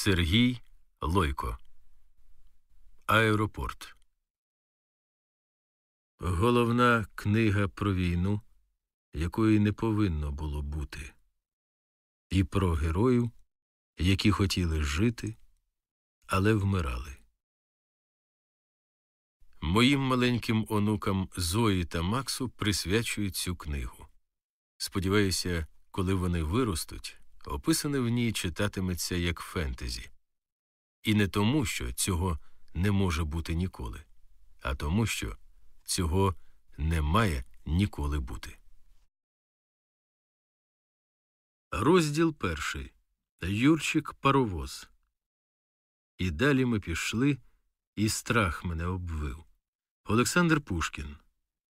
Сергій Лойко. Аеропорт. Головна книга про війну, якої не повинно було бути, і про героїв, які хотіли жити, але вмирали. Моїм маленьким онукам Зої та Максу присвячую цю книгу. Сподіваюся, коли вони виростуть, описане в ній читатиметься як фентезі. І не тому, що цього не може бути ніколи, а тому, що цього не має ніколи бути. Розділ перший Юрчик паровоз. І далі ми пішли, і страх мене обвив. Олександр Пушкін.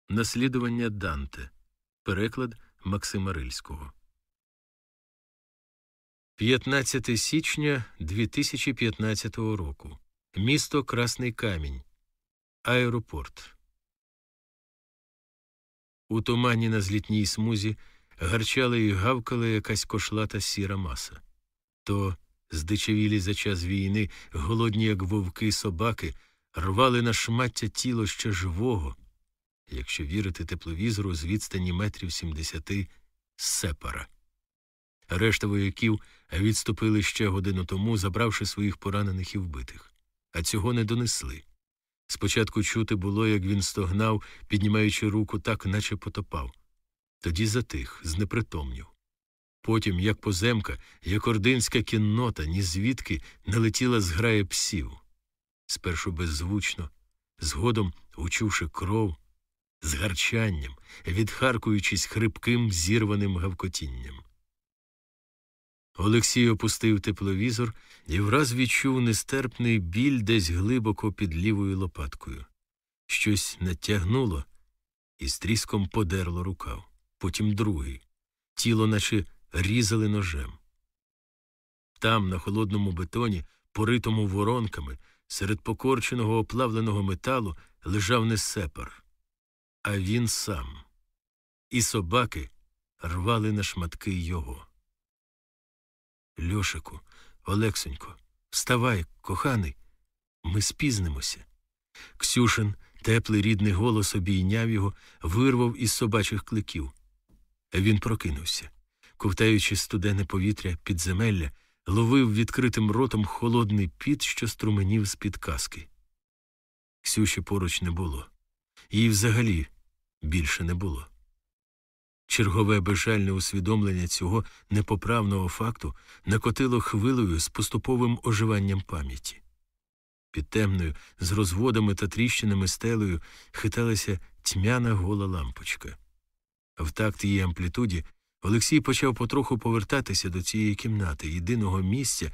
Наслідування Данте. Переклад Максима Рильського. 15 січня 2015 року. Місто Красний Камінь. Аеропорт. У тумані на злітній смузі гарчала і гавкала якась кошлата сіра маса. То здичавілі за час війни, голодні, як вовки собаки, рвали на шмаття тіло ще живого, якщо вірити тепловізору з відстані метрів сімдесяти сепара. Решта вояків відступили ще годину тому, забравши своїх поранених і вбитих, а цього не донесли. Спочатку чути було, як він стогнав, піднімаючи руку так, наче потопав. Тоді затих, знепритомнів. Потім, як поземка, як ординська кіннота, ні звідки налетіла зграя псів. Спершу беззвучно, згодом, учувши кров, з гарчанням, відхаркуючись хрипким, зірваним гавкотінням. Олексій опустив тепловізор і враз відчув нестерпний біль десь глибоко під лівою лопаткою. Щось натягнуло і з тріском подерло рукав, потім другий. Тіло наче різали ножем. Там, на холодному бетоні, поритому воронками, серед покорченого оплавленого металу лежав не сепар, а він сам. І собаки рвали на шматки його. Льошику, Олексонько, вставай, коханий, ми спізнимося. Ксюшин, теплий рідний голос обійняв його, вирвав із собачих кликів. Він прокинувся. Ковтаючи студене повітря підземелля, ловив відкритим ротом холодний піт, що струменів з під каски. Ксюші поруч не було. Її взагалі більше не було. Чергове безжальне усвідомлення цього непоправного факту накотило хвилею з поступовим оживанням пам'яті. Під темною, з розводами та тріщинами стелею хиталася тьмяна гола лампочка. В такт її амплітуді Олексій почав потроху повертатися до цієї кімнати, єдиного місця,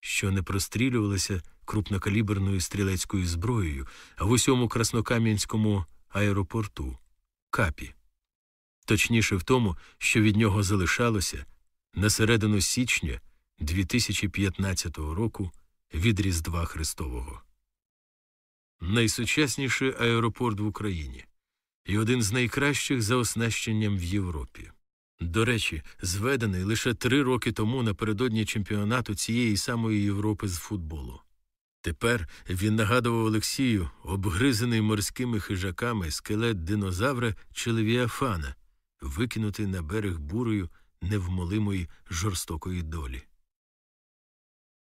що не прострілювалося крупнокаліберною стрілецькою зброєю, а в усьому краснокам'янському аеропорту капі точніше в тому, що від нього залишалося на середину січня 2015 року від Різдва Христового. Найсучасніший аеропорт в Україні і один з найкращих за оснащенням в Європі. До речі, зведений лише три роки тому напередодні чемпіонату цієї самої Європи з футболу. Тепер він нагадував Олексію обгризаний морськими хижаками скелет динозавра чи левіафана, викинутий на берег бурою невмолимої жорстокої долі.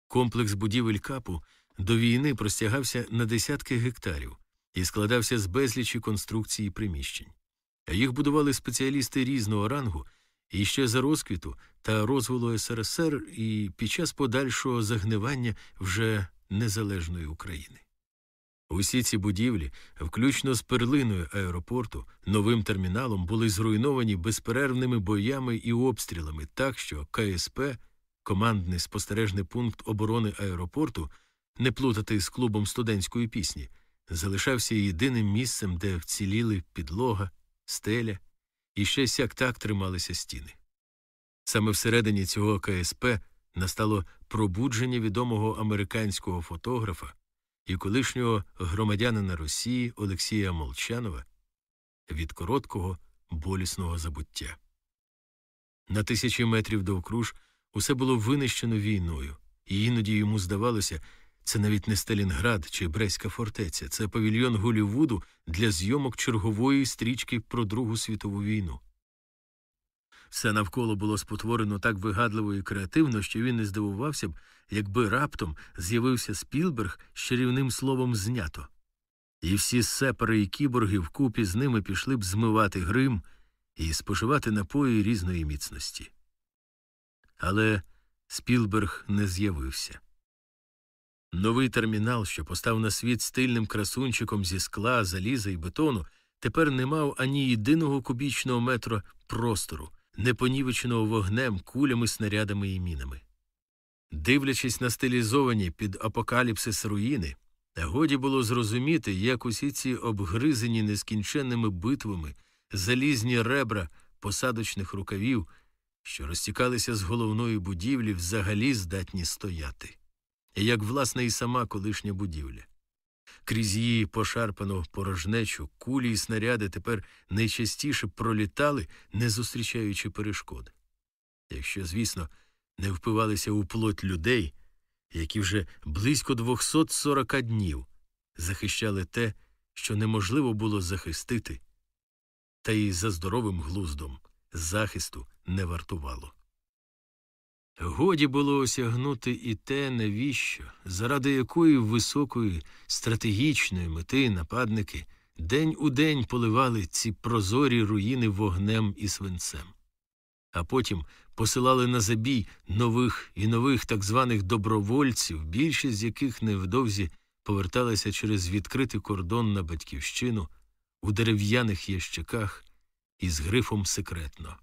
Комплекс будівель капу до війни простягався на десятки гектарів і складався з безлічі конструкцій і приміщень. Їх будували спеціалісти різного рангу і ще за розквіту та розвилу СРСР і під час подальшого загнивання вже незалежної України. Усі ці будівлі, включно з перлиною аеропорту, новим терміналом, були зруйновані безперервними боями і обстрілами, так що КСП, командний спостережний пункт оборони аеропорту, не плутати з клубом студентської пісні, залишався єдиним місцем, де вціліли підлога, стеля і ще сяк так трималися стіни. Саме всередині цього КСП настало пробудження відомого американського фотографа і колишнього громадянина Росії Олексія Молчанова від короткого болісного забуття. На тисячі метрів довкруж усе було винищено війною, і іноді йому здавалося, це навіть не Сталінград чи Брестська фортеця, це павільйон Голівуду для зйомок чергової стрічки про Другу світову війну. Все навколо було спотворено так вигадливо і креативно, що він не здивувався б, якби раптом з'явився Спілберг з чарівним словом знято. І всі сепари і кіборги вкупі з ними пішли б змивати грим і споживати напої різної міцності. Але Спілберг не з'явився. Новий термінал, що постав на світ стильним красунчиком зі скла, заліза і бетону, тепер не мав ані єдиного кубічного метра простору, не понівеченого вогнем, кулями, снарядами і мінами. Дивлячись на стилізовані під апокаліпсис руїни, годі було зрозуміти, як усі ці обгризені нескінченними битвами залізні ребра посадочних рукавів, що розтікалися з головної будівлі, взагалі здатні стояти, як власне і сама колишня будівля. Крізь її пошарпану порожнечу кулі й снаряди тепер найчастіше пролітали, не зустрічаючи перешкод. Якщо, звісно, не впивалися у плоть людей, які вже близько 240 днів захищали те, що неможливо було захистити, та й за здоровим глуздом захисту не вартувало. Годі було осягнути і те, навіщо, заради якої високої стратегічної мети нападники день у день поливали ці прозорі руїни вогнем і свинцем, а потім посилали на забій нових і нових так званих добровольців, більшість з яких невдовзі поверталися через відкритий кордон на батьківщину у дерев'яних ящиках із грифом секретно.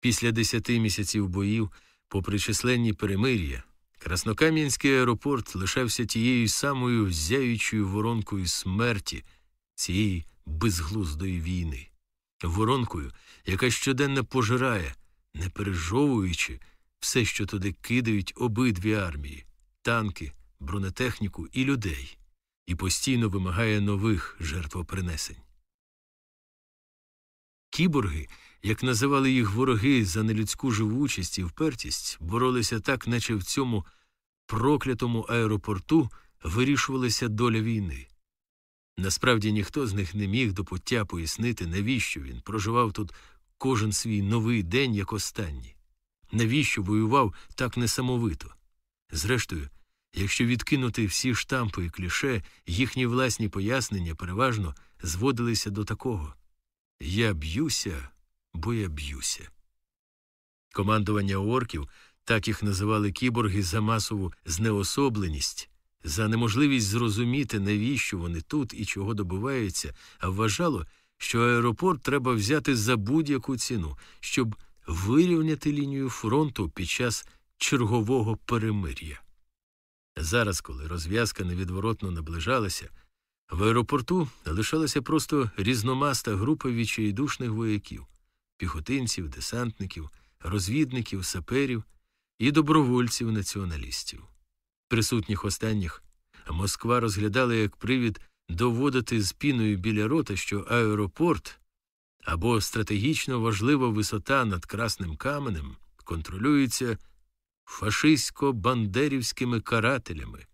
Після десяти місяців боїв, попри численні перемир'я, Краснокам'янський аеропорт лишався тією самою зяючою воронкою смерті цієї безглуздої війни, воронкою, яка щоденно пожирає, не пережовуючи все, що туди кидають обидві армії танки, бронетехніку і людей, і постійно вимагає нових жертвопринесень. Кіборги як називали їх вороги за нелюдську живучість і впертість, боролися так, наче в цьому проклятому аеропорту вирішувалася доля війни. Насправді ніхто з них не міг до пуття пояснити, навіщо він проживав тут кожен свій новий день як останній, навіщо воював так несамовито. Зрештою, якщо відкинути всі штампи і кліше, їхні власні пояснення переважно зводилися до такого Я б'юся бо я б'юся. Командування орків, так їх називали кіборги за масову знеособленість, за неможливість зрозуміти, навіщо вони тут і чого добиваються, а вважало, що аеропорт треба взяти за будь-яку ціну, щоб вирівняти лінію фронту під час чергового перемир'я. Зараз, коли розв'язка невідворотно наближалася, в аеропорту лишалася просто різномаста група відчайдушних вояків піхотинців, десантників, розвідників, саперів і добровольців націоналістів. Присутніх останніх Москва розглядала як привід доводити з піною біля рота, що аеропорт або стратегічно важлива висота над Красним каменем контролюється фашистсько-бандерівськими карателями,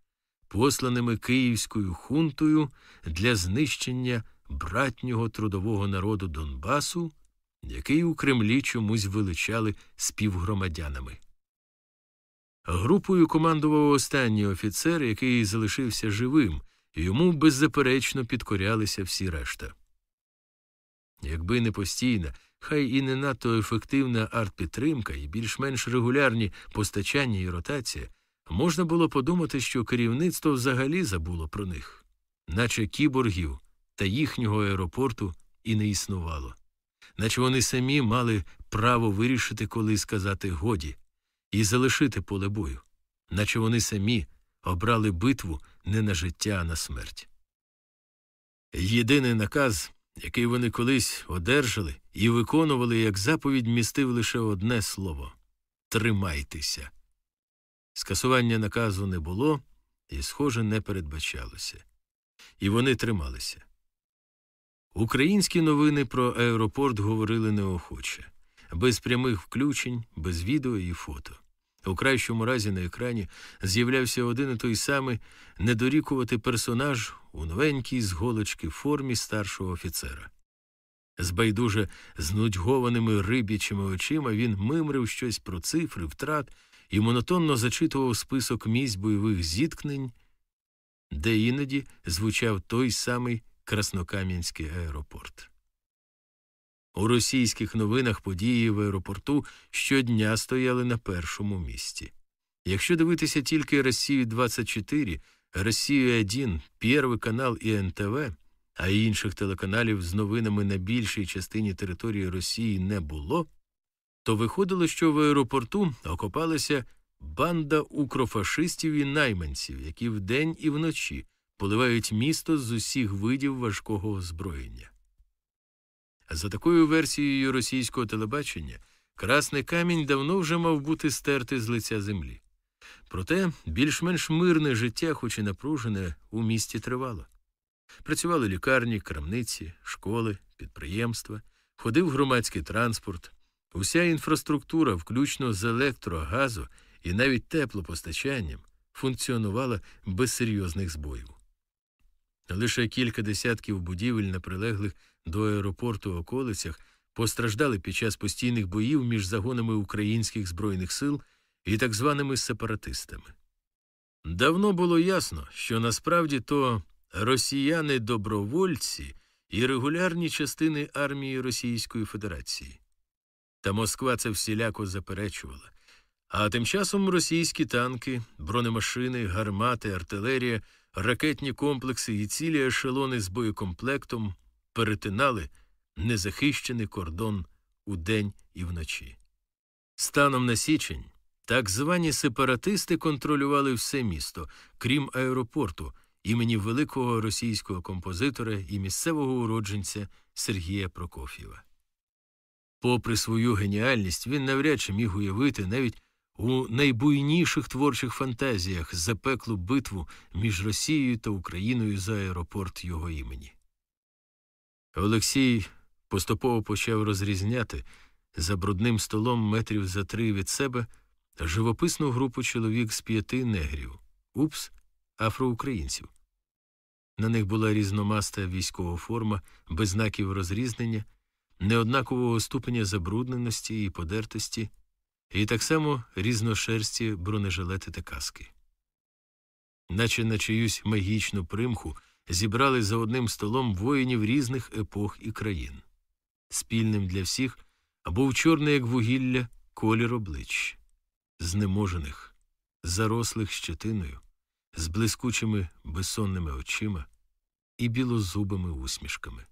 посланими київською хунтою для знищення братнього трудового народу Донбасу який у Кремлі чомусь величали співгромадянами. Групою командував останній офіцер, який залишився живим, і йому беззаперечно підкорялися всі решта. Якби не постійна, хай і не надто ефективна артпідтримка і більш-менш регулярні постачання і ротація, можна було подумати, що керівництво взагалі забуло про них, наче кіборгів та їхнього аеропорту і не існувало наче вони самі мали право вирішити, коли сказати годі, і залишити поле бою, наче вони самі обрали битву не на життя, а на смерть. Єдиний наказ, який вони колись одержали і виконували як заповідь, містив лише одне слово тримайтеся. Скасування наказу не було і, схоже, не передбачалося. І вони трималися. Українські новини про аеропорт говорили неохоче, без прямих включень, без відео і фото. У кращому разі на екрані з'являвся один і той самий недорікувати персонаж у новенькій з голочки формі старшого офіцера. З байдуже знудьгованими риб'ячими очима він мимрив щось про цифри, втрат і монотонно зачитував список місць бойових зіткнень, де іноді звучав той самий Краснокам'янський аеропорт. У російських новинах події в аеропорту щодня стояли на першому місці. Якщо дивитися тільки Росію 24, Росію 1, Первий канал і НТВ, а інших телеканалів з новинами на більшій частині території Росії не було, то виходило, що в аеропорту окопалася банда укрофашистів і найманців, які вдень і вночі поливають місто з усіх видів важкого озброєння. За такою версією російського телебачення, Красний камінь давно вже мав бути стертий з лиця землі. Проте більш-менш мирне життя, хоч і напружене, у місті тривало. Працювали лікарні, крамниці, школи, підприємства, ходив громадський транспорт, уся інфраструктура, включно з електро, газу і навіть теплопостачанням, функціонувала без серйозних збоїв. Лише кілька десятків будівель на прилеглих до аеропорту околицях постраждали під час постійних боїв між загонами українських збройних сил і так званими сепаратистами. Давно було ясно, що насправді то росіяни добровольці і регулярні частини армії Російської Федерації. Та Москва це всіляко заперечувала. А тим часом російські танки, бронемашини, гармати, артилерія, ракетні комплекси і цілі ешелони з боєкомплектом перетинали незахищений кордон удень і вночі. Станом на січень так звані сепаратисти контролювали все місто, крім аеропорту імені великого російського композитора і місцевого уродженця Сергія Прокоф'єва. Попри свою геніальність, він навряд чи міг уявити навіть у найбуйніших творчих фантазіях запеклу битву між Росією та Україною за аеропорт його імені. Олексій поступово почав розрізняти за брудним столом метрів за три від себе живописну групу чоловік з п'яти негрів упс афроукраїнців. На них була різномаста військова форма, без знаків розрізнення, неоднакового ступеня забрудненості і подертості, і так само різношерсті бронежилети та каски. Наче на чиюсь магічну примху зібрали за одним столом воїнів різних епох і країн. Спільним для всіх був чорний, як вугілля, колір облич, знеможених, зарослих щетиною, з блискучими безсонними очима і білозубими усмішками.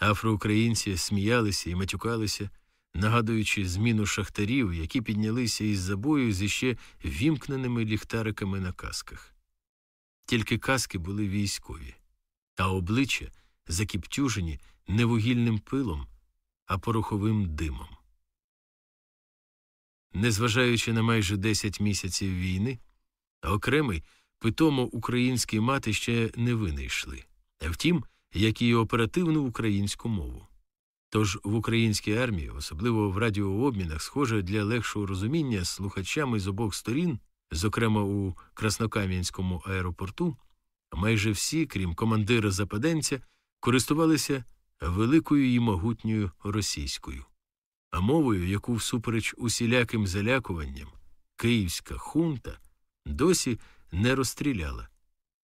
Афроукраїнці сміялися і матюкалися, нагадуючи зміну шахтарів, які піднялися із забою зі ще вімкненими ліхтариками на касках. Тільки каски були військові, а обличчя закіптюжені не вугільним пилом, а пороховим димом. Незважаючи на майже 10 місяців війни, окремий питомо українські мати ще не винайшли, втім, як і оперативну українську мову. Тож в українській армії, особливо в радіообмінах, схоже для легшого розуміння слухачами з обох сторін, зокрема у Краснокам'янському аеропорту, майже всі, крім командира западенця, користувалися великою і могутньою російською, а мовою, яку всупереч усіляким залякуванням київська хунта досі не розстріляла,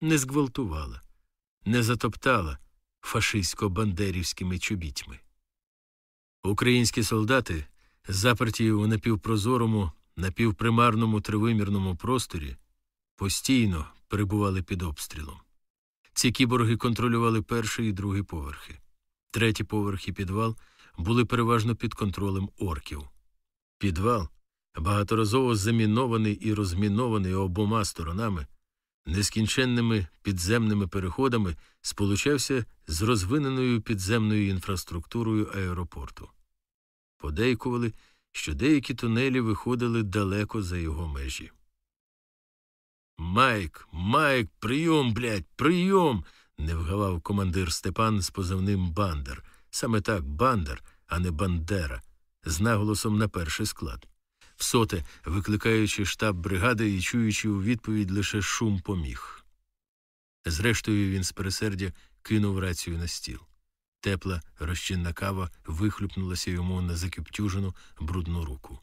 не зґвалтувала, не затоптала фашистсько-бандерівськими чобітьми. Українські солдати, заперті у напівпрозорому, напівпримарному тривимірному просторі, постійно перебували під обстрілом. Ці кіборги контролювали перший і другий поверхи. Третій поверх і підвал були переважно під контролем орків. Підвал, багаторазово замінований і розмінований обома сторонами, нескінченними підземними переходами сполучався з розвиненою підземною інфраструктурою аеропорту. Подейкували, що деякі тунелі виходили далеко за його межі. Майк, Майк, прийом, блядь, прийом. не вгавав командир Степан з позивним Бандер. Саме так Бандер, а не Бандера, з наголосом на перший склад. всоте викликаючи штаб бригади і чуючи у відповідь лише шум поміг. Зрештою, він з пересердя кинув рацію на стіл. Тепла розчинна кава вихлюпнулася йому на закиптюжену брудну руку.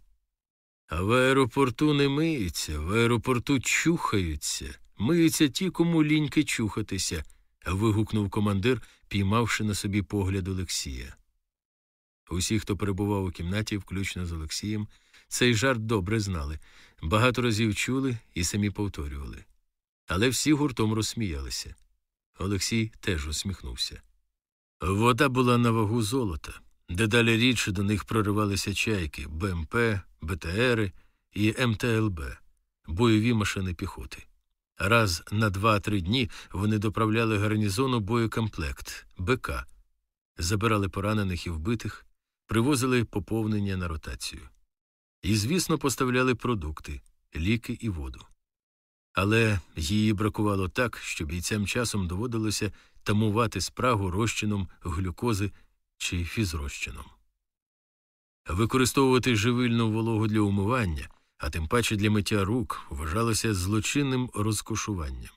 А в аеропорту не миються, в аеропорту чухаються, миються ті, кому ліньки чухатися, вигукнув командир, піймавши на собі погляд Олексія. Усі, хто перебував у кімнаті, включно з Олексієм, цей жарт добре знали, багато разів чули і самі повторювали. Але всі гуртом розсміялися. Олексій теж усміхнувся. Вода була на вагу золота, дедалі рідше до них проривалися чайки, БМП, БТРи і МТЛБ, бойові машини піхоти. Раз на два-три дні вони доправляли гарнізону боєкомплект БК, забирали поранених і вбитих, привозили поповнення на ротацію. І, звісно, поставляли продукти, ліки і воду. Але її бракувало так, що бійцям часом доводилося тамувати спрагу розчином глюкози чи фізрозчином. Використовувати живильну вологу для умивання, а тим паче для миття рук, вважалося злочинним розкошуванням.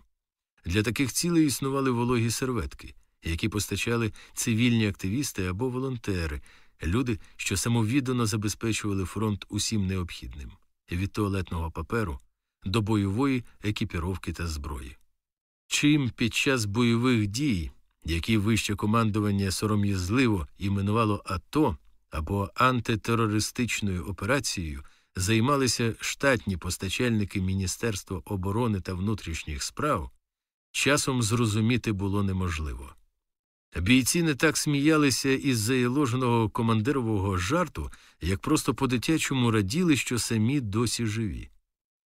Для таких цілей існували вологі серветки, які постачали цивільні активісти або волонтери, люди, що самовіддано забезпечували фронт усім необхідним від туалетного паперу до бойової екіпіровки та зброї. Чим під час бойових дій, які вище командування сором'язливо іменувало АТО або антитерористичною операцією, займалися штатні постачальники Міністерства оборони та внутрішніх справ, часом зрозуміти було неможливо. Бійці не так сміялися із заяложеного командирового жарту, як просто по дитячому раділи, що самі досі живі.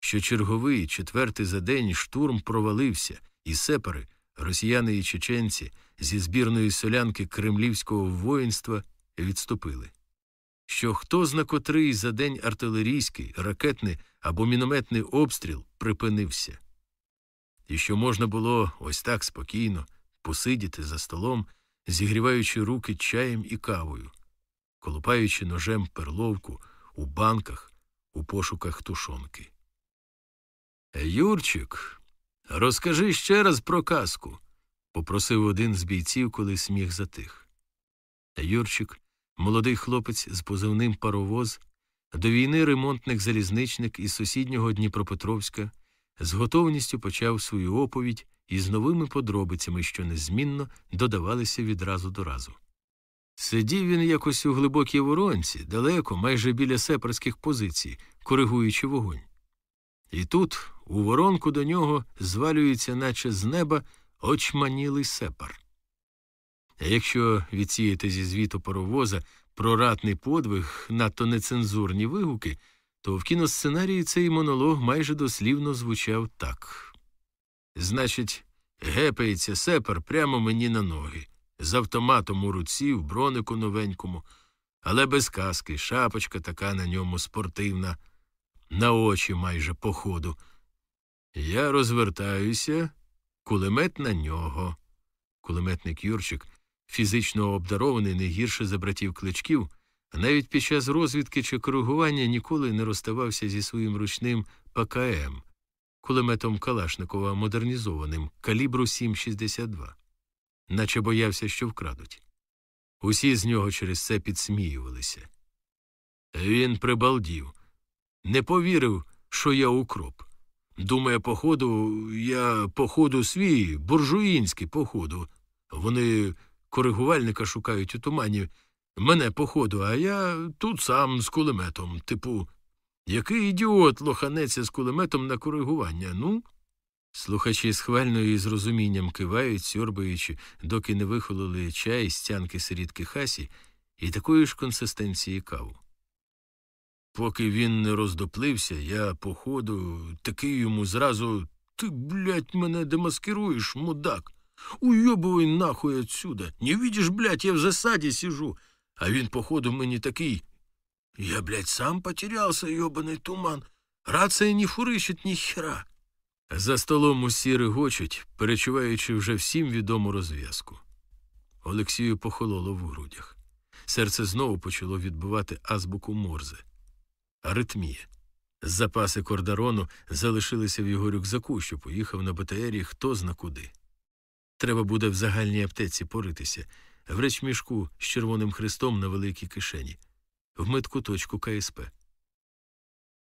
Що черговий четвертий за день штурм провалився, і сепари, росіяни і чеченці зі збірної солянки кремлівського воїнства відступили. Що хто зна котрий за день артилерійський, ракетний або мінометний обстріл припинився, і що можна було ось так спокійно посидіти за столом, зігріваючи руки чаєм і кавою, колупаючи ножем перловку у банках у пошуках тушонки. Юрчик, розкажи ще раз про казку, попросив один з бійців, коли сміх затих. Юрчик, молодий хлопець з позивним паровоз, до війни ремонтник залізничник із сусіднього Дніпропетровська, з готовністю почав свою оповідь із новими подробицями, що незмінно додавалися відразу до разу. Сидів він якось у глибокій воронці, далеко, майже біля сепарських позицій, коригуючи вогонь. І тут, у воронку до нього, звалюється, наче з неба, очманілий сепар. А якщо відсіяти зі звіту паровоза про ратний подвиг надто нецензурні вигуки, то в кіносценарії цей монолог майже дослівно звучав так. Значить, гепається сепар прямо мені на ноги, з автоматом у руці, в бронику новенькому, але без каски, шапочка така на ньому спортивна, на очі майже по ходу. Я розвертаюся, кулемет на нього. Кулеметник Юрчик, фізично обдарований не гірше за братів кличків, а навіть під час розвідки чи коригування ніколи не розставався зі своїм ручним ПКМ кулеметом Калашникова модернізованим калібру 7,62, наче боявся, що вкрадуть. Усі з нього через це підсміювалися. Він прибалдів, не повірив, що я укроп. Думає, походу, я походу свій, буржуїнський походу. Вони коригувальника шукають у тумані. Мене походу, а я тут сам з кулеметом, типу, який ідіот лоханеться з кулеметом на коригування, ну? Слухачі схвально і з розумінням кивають, сьорбаючи, доки не вихололи чай з тянки сирітки хасі і такої ж консистенції каву. Поки він не роздоплився, я, походу, такий йому зразу Ти, блядь, мене демаскируєш, мудак. Уйобывай нахуй отсюда. Не видишь, блядь, я в засаді сижу. А він, походу, мені такий я, блядь, сам потерялся, ёбаный туман. Рація не фурищить ні хера. За столом усі регочуть, перечуваючи вже всім відому розв'язку. Олексію похололо в грудях. Серце знову почало відбивати азбуку морзе. Аритмія. Запаси кордарону залишилися в його рюкзаку, що поїхав на БТРі хто зна куди. Треба буде в загальній аптеці поритися, в речмішку з червоним хрестом на великій кишені, в медкуточку КСП.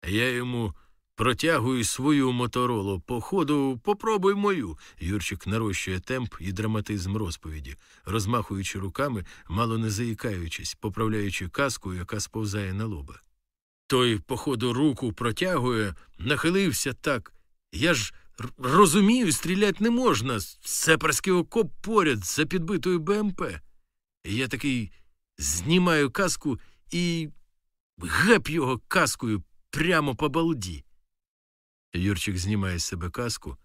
Я йому протягую свою моторолу. Походу, попробуй мою. Юрчик нарощує темп і драматизм розповіді, розмахуючи руками, мало не заїкаючись, поправляючи каску, яка сповзає на лоба. Той, походу, руку протягує, нахилився так. Я ж розумію, стріляти не можна. Сепарський окоп поряд за підбитою БМП. Я такий знімаю каску і геп його каскою прямо по балді. Юрчик знімає з себе каску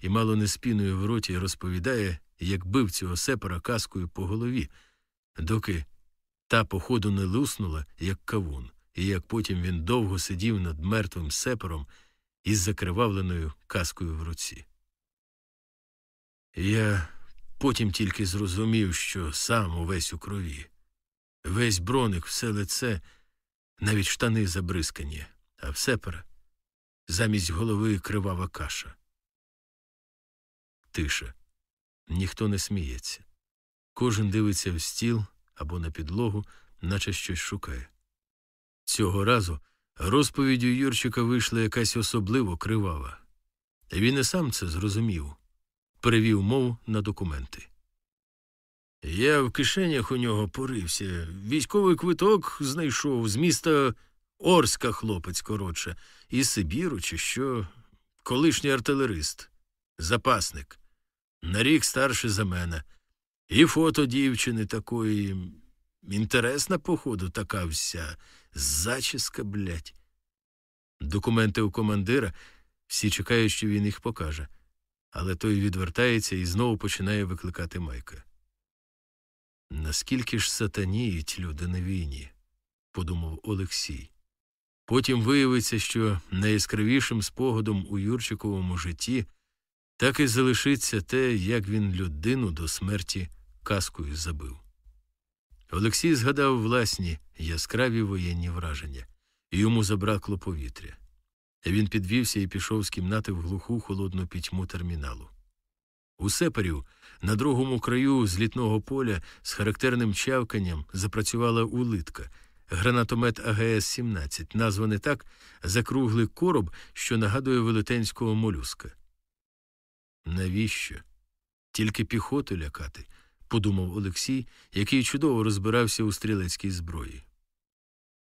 і мало не спіною в роті розповідає, як бив цього сепара каскою по голові, доки та походу не луснула, як кавун, і як потім він довго сидів над мертвим сепером із закривавленою каскою в руці. Я потім тільки зрозумів, що сам увесь у крові. Весь броник, все лице, навіть штани забризкані, а в сепера замість голови кривава каша. Тиша. Ніхто не сміється. Кожен дивиться в стіл або на підлогу, наче щось шукає. Цього разу розповідь у Юрчика вийшла якась особливо кривава. Він і сам це зрозумів, перевів мову на документи. Я в кишенях у нього порився. Військовий квиток знайшов з міста Орська хлопець, коротше, із Сибіру, чи що, колишній артилерист, запасник, на рік старше за мене. І фото дівчини такої. Інтересна, походу, така вся. Зачіска, блядь. Документи у командира, всі чекають, що він їх покаже. Але той відвертається і знову починає викликати майка. Наскільки ж сатаніють люди на війні, подумав Олексій. Потім виявиться, що найяскравішим спогадом у Юрчиковому житті так і залишиться те, як він людину до смерті каскою забив. Олексій згадав власні яскраві воєнні враження, і йому забракло повітря. Він підвівся і пішов з кімнати в глуху холодну пітьму терміналу. У сепарів на другому краю злітного поля з характерним чавканням запрацювала улитка, гранатомет АГС-17, названий так за круглий короб, що нагадує велетенського молюска. Навіщо? Тільки піхоту лякати, подумав Олексій, який чудово розбирався у стрілецькій зброї.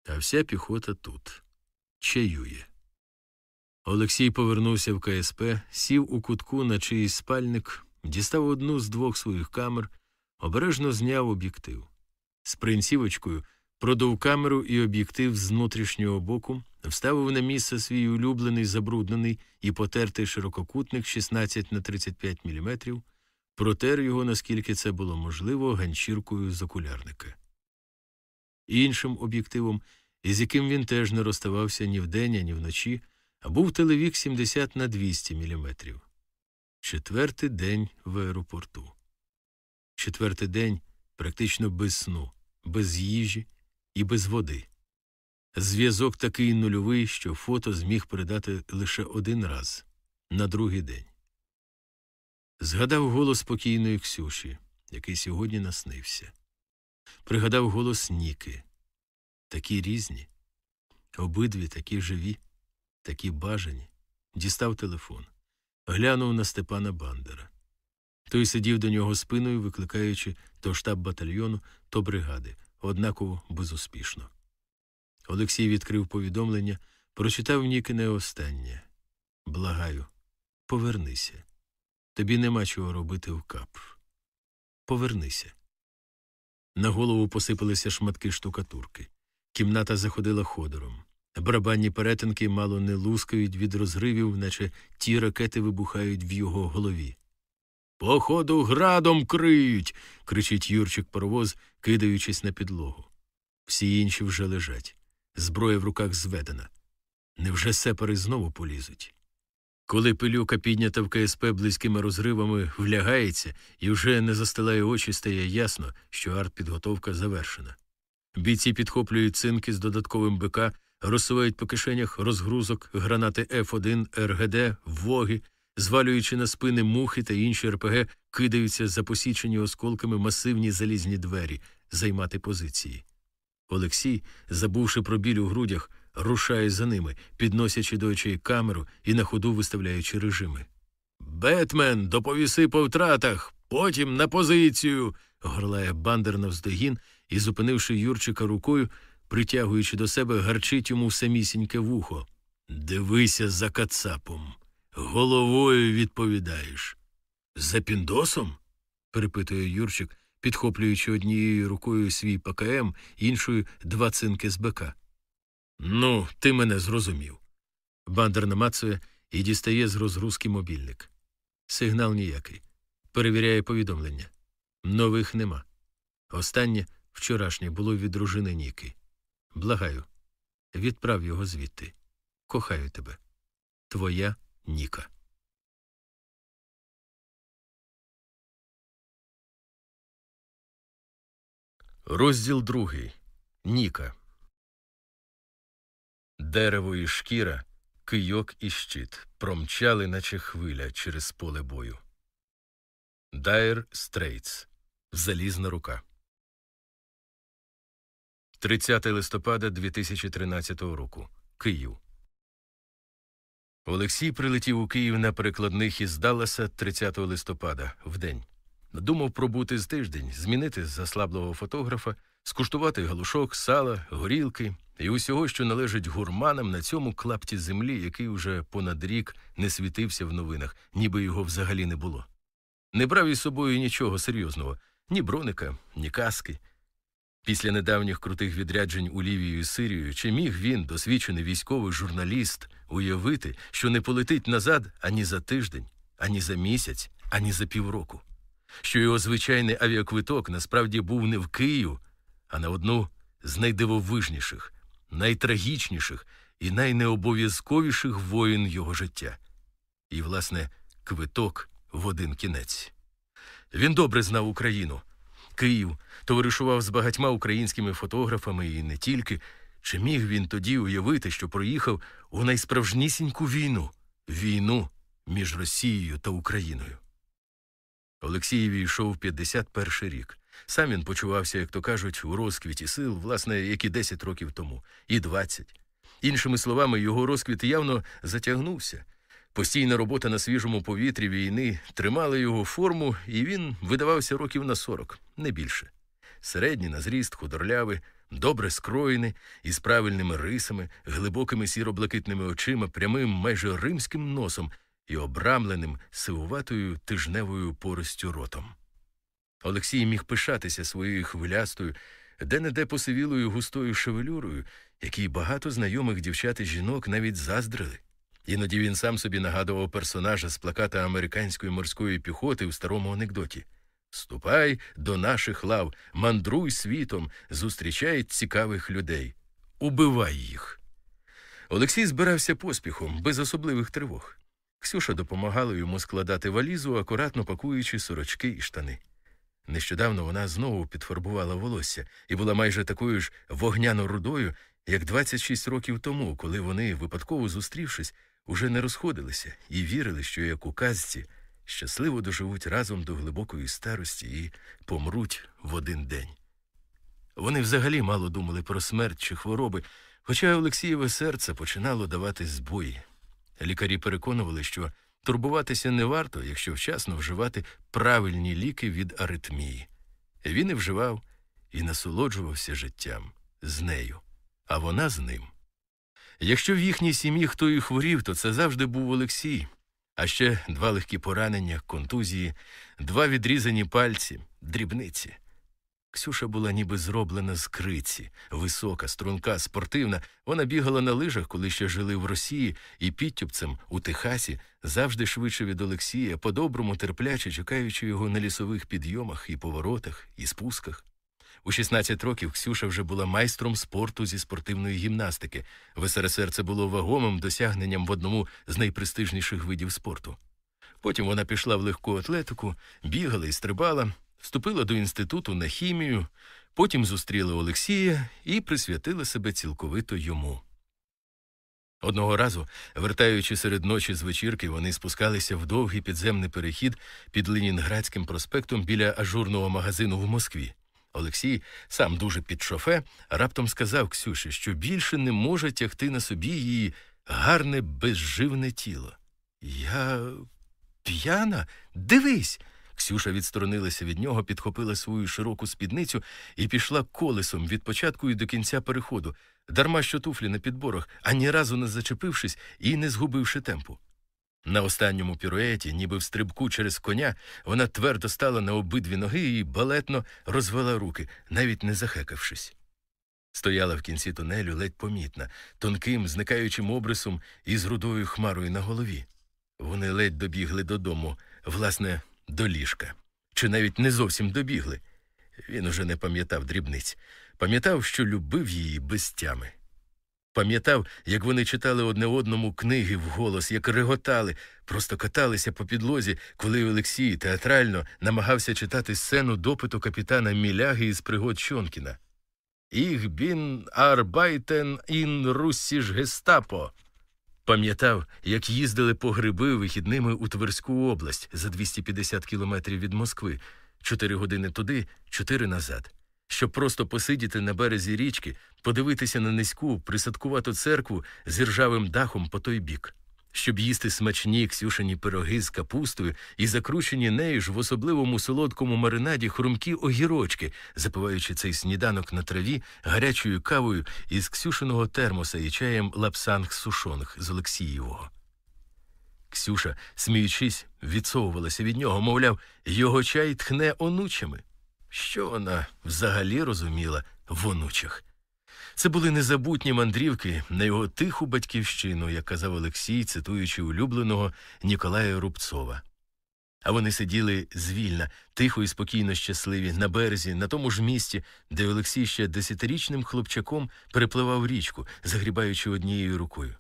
А вся піхота тут чаює. Олексій повернувся в КСП, сів у кутку на чиїсь спальник, дістав одну з двох своїх камер, обережно зняв об'єктив. З принцівочкою продув камеру і об'єктив з внутрішнього боку, вставив на місце свій улюблений забруднений і потертий ширококутник 16 на 35 мм, протер його, наскільки це було можливо, ганчіркою з окулярника. Іншим об'єктивом, із яким він теж не розставався ні вдень, ні вночі, був телевік 70 на 200 мм. Четвертий день в аеропорту. Четвертий день практично без сну, без їжі і без води. Зв'язок такий нульовий, що фото зміг передати лише один раз на другий день. Згадав голос спокійної Ксюші, який сьогодні наснився. Пригадав голос Ніки. Такі різні, обидві такі живі, такі бажані. Дістав телефон. Глянув на Степана Бандера. Той сидів до нього спиною, викликаючи то штаб батальйону, то бригади, однаково безуспішно. Олексій відкрив повідомлення, прочитав Нікине останнє. Благаю, повернися. Тобі нема чого робити в кап. Повернися. На голову посипалися шматки штукатурки. Кімната заходила ходором. Барабанні перетинки мало не лускають від розривів, наче ті ракети вибухають в його голові. Походу, градом криють. кричить Юрчик паровоз, кидаючись на підлогу. Всі інші вже лежать. Зброя в руках зведена. Невже сепари знову полізуть? Коли пилюка, піднята в КСП близькими розривами, влягається і вже не застилає очі, стає ясно, що артпідготовка завершена. Бійці підхоплюють цинки з додатковим БК, розсувають по кишенях розгрузок, гранати Ф1, РГД, воги, звалюючи на спини мухи та інші РПГ, кидаються запосічені осколками масивні залізні двері, займати позиції. Олексій, забувши про біль у грудях, рушає за ними, підносячи до очей камеру і на ходу виставляючи режими. Бетмен, доповіси по втратах, потім на позицію. горлає бандер навздогін і, зупинивши Юрчика рукою, притягуючи до себе, гарчить йому самісіньке вухо. Дивися за кацапом. Головою відповідаєш. За піндосом? перепитує Юрчик, підхоплюючи однією рукою свій ПКМ, іншою два цинки з БК. Ну, ти мене зрозумів. Бандер намацує і дістає з розгрузки мобільник. Сигнал ніякий. Перевіряє повідомлення. Нових нема. Останнє вчорашнє було від дружини Ніки. Благаю, відправ його звідти. Кохаю тебе. Твоя Ніка. Розділ другий. Ніка. Дерево і шкіра, кийок і щит промчали, наче хвиля через поле бою. Dire Straits. Залізна рука. 30 листопада 2013 року. Київ. Олексій прилетів у Київ на перекладних із Далласа 30 листопада вдень. Думав пробути з тиждень, змінити заслаблого фотографа, скуштувати галушок, сала, горілки і усього, що належить гурманам на цьому клапті землі, який уже понад рік не світився в новинах, ніби його взагалі не було. Не брав із собою нічого серйозного ні броника, ні каски. Після недавніх крутих відряджень у Лівію і Сирію, чи міг він, досвідчений військовий журналіст, уявити, що не полетить назад ані за тиждень, ані за місяць, ані за півроку, що його звичайний авіаквиток насправді був не в Київ, а на одну з найдивовижніших, найтрагічніших і найнеобов'язковіших воїн його життя. І, власне, квиток в один кінець. Він добре знав Україну. Київ товаришував з багатьма українськими фотографами і не тільки. Чи міг він тоді уявити, що проїхав у найсправжнісіньку війну війну між Росією та Україною? Олексієві йшов 51 рік. Сам він почувався, як то кажуть, у розквіті сил, власне, як і 10 років тому, і 20. Іншими словами, його розквіт явно затягнувся. Постійна робота на свіжому повітрі війни тримала його форму, і він видавався років на 40, не більше. Середній на зріст, худорлявий, добре скроєний, із правильними рисами, глибокими сіро-блакитними очима, прямим майже римським носом і обрамленим сивуватою тижневою поростю ротом. Олексій міг пишатися своєю хвилястою, де не де посивілою густою шевелюрою, якій багато знайомих дівчат і жінок навіть заздрили. Іноді він сам собі нагадував персонажа з плаката американської морської піхоти в старому анекдоті Ступай до наших лав, мандруй світом, зустрічай цікавих людей, убивай їх. Олексій збирався поспіхом, без особливих тривог. Ксюша допомагала йому складати валізу, акуратно пакуючи сорочки і штани. Нещодавно вона знову підфарбувала волосся і була майже такою ж вогняно рудою, як 26 років тому, коли вони, випадково зустрівшись, уже не розходилися і вірили, що як у казці щасливо доживуть разом до глибокої старості і помруть в один день. Вони взагалі мало думали про смерть чи хвороби, хоча Олексієве серце починало давати збої. Лікарі переконували, що турбуватися не варто, якщо вчасно вживати правильні ліки від аритмії. Він і вживав і насолоджувався життям з нею, а вона з ним. Якщо в їхній сім'ї хто і хворів, то це завжди був Олексій, а ще два легкі поранення, контузії, два відрізані пальці, дрібниці. Ксюша була ніби зроблена з криці, висока, струнка, спортивна. Вона бігала на лижах, коли ще жили в Росії, і підтюпцем у Техасі завжди швидше від Олексія, по-доброму терпляче чекаючи його на лісових підйомах і поворотах, і спусках. У 16 років Ксюша вже була майстром спорту зі спортивної гімнастики. В СРСР це було вагомим досягненням в одному з найпрестижніших видів спорту. Потім вона пішла в легку атлетику, бігала і стрибала, вступила до інституту на хімію, потім зустріла Олексія і присвятила себе цілковито йому. Одного разу, вертаючи серед ночі з вечірки, вони спускалися в довгий підземний перехід під Ленінградським проспектом біля ажурного магазину в Москві. Олексій, сам дуже під шофе, раптом сказав Ксюші, що більше не може тягти на собі її гарне безживне тіло. Я п'яна? Дивись. Ксюша відсторонилася від нього, підхопила свою широку спідницю і пішла колесом від початку і до кінця переходу, дарма що туфлі на підборах, ані разу не зачепившись і не згубивши темпу. На останньому піруеті, ніби в стрибку через коня, вона твердо стала на обидві ноги і балетно розвела руки, навіть не захекавшись. Стояла в кінці тунелю ледь помітна, тонким, зникаючим обрисом і з рудою хмарою на голові. Вони ледь добігли додому, власне, до ліжка. Чи навіть не зовсім добігли. Він уже не пам'ятав дрібниць, пам'ятав, що любив її без тями. Пам'ятав, як вони читали одне одному книги вголос, як реготали, просто каталися по підлозі, коли Олексій театрально намагався читати сцену допиту капітана Міляги із пригод Чонкіна. «Ich bin arbeiten in russisch Gestapo. Пам'ятав, як їздили по гриби вихідними у Тверську область за 250 кілометрів від Москви, чотири години туди, чотири назад, щоб просто посидіти на березі річки, подивитися на низьку, присадкувату церкву з іржавим дахом по той бік, щоб їсти смачні ксюшені пироги з капустою і закручені нею ж в особливому солодкому маринаді хрумкі огірочки, запиваючи цей сніданок на траві гарячою кавою із ксюшиного термоса і чаєм лапсанг сушонг з Олексієвого. Ксюша, сміючись, відсовувалася від нього, мовляв, його чай тхне онучами. Що вона взагалі розуміла в онучах? Це були незабутні мандрівки на його тиху батьківщину, як казав Олексій, цитуючи улюбленого Ніколая Рубцова. А вони сиділи звільна, тихо і спокійно щасливі, на березі, на тому ж місці, де Олексій ще десятирічним хлопчаком перепливав річку, загрібаючи однією рукою,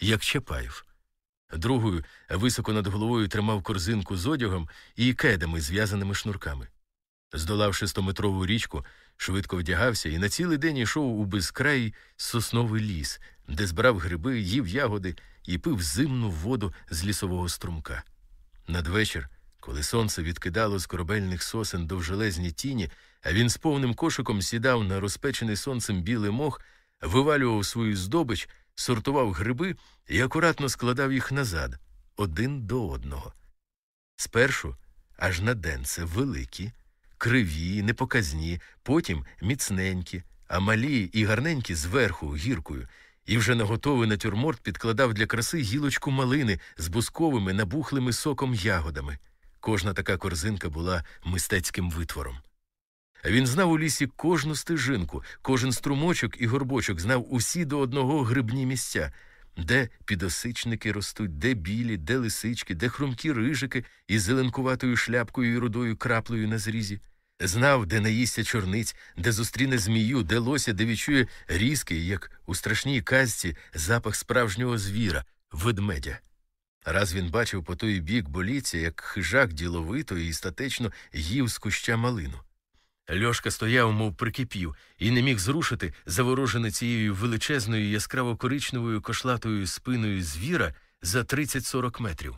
як Чапаєв. Другою високо над головою тримав корзинку з одягом і кедами, зв'язаними шнурками. Здолавши стометрову річку, швидко вдягався і на цілий день йшов у безкрай сосновий ліс, де збирав гриби, їв ягоди і пив зимну воду з лісового струмка. Надвечір, коли сонце відкидало з корабельних сосен довжелезні тіні, а він з повним кошиком сідав на розпечений сонцем білий мох, вивалював свою здобич, сортував гриби і акуратно складав їх назад, один до одного. Спершу аж на денце великі криві, непоказні, потім міцненькі, а малі і гарненькі зверху гіркою, і вже наготовий натюрморт підкладав для краси гілочку малини з бусковими набухлими соком ягодами. Кожна така корзинка була мистецьким витвором. Він знав у лісі кожну стежинку, кожен струмочок і горбочок, знав усі до одного грибні місця, де підосичники ростуть, де білі, де лисички, де хрумкі рижики із зеленкуватою шляпкою і рудою краплею на зрізі. Знав, де наїсться чорниць, де зустріне змію, де лося, де відчує різкий, як у страшній казці, запах справжнього звіра, ведмедя. Раз він бачив по той бік боліться, як хижак діловито і статечно їв з куща малину. Льошка стояв, мов прикипів, і не міг зрушити, заворожений цією величезною яскраво коричневою кошлатою спиною звіра за 30-40 метрів.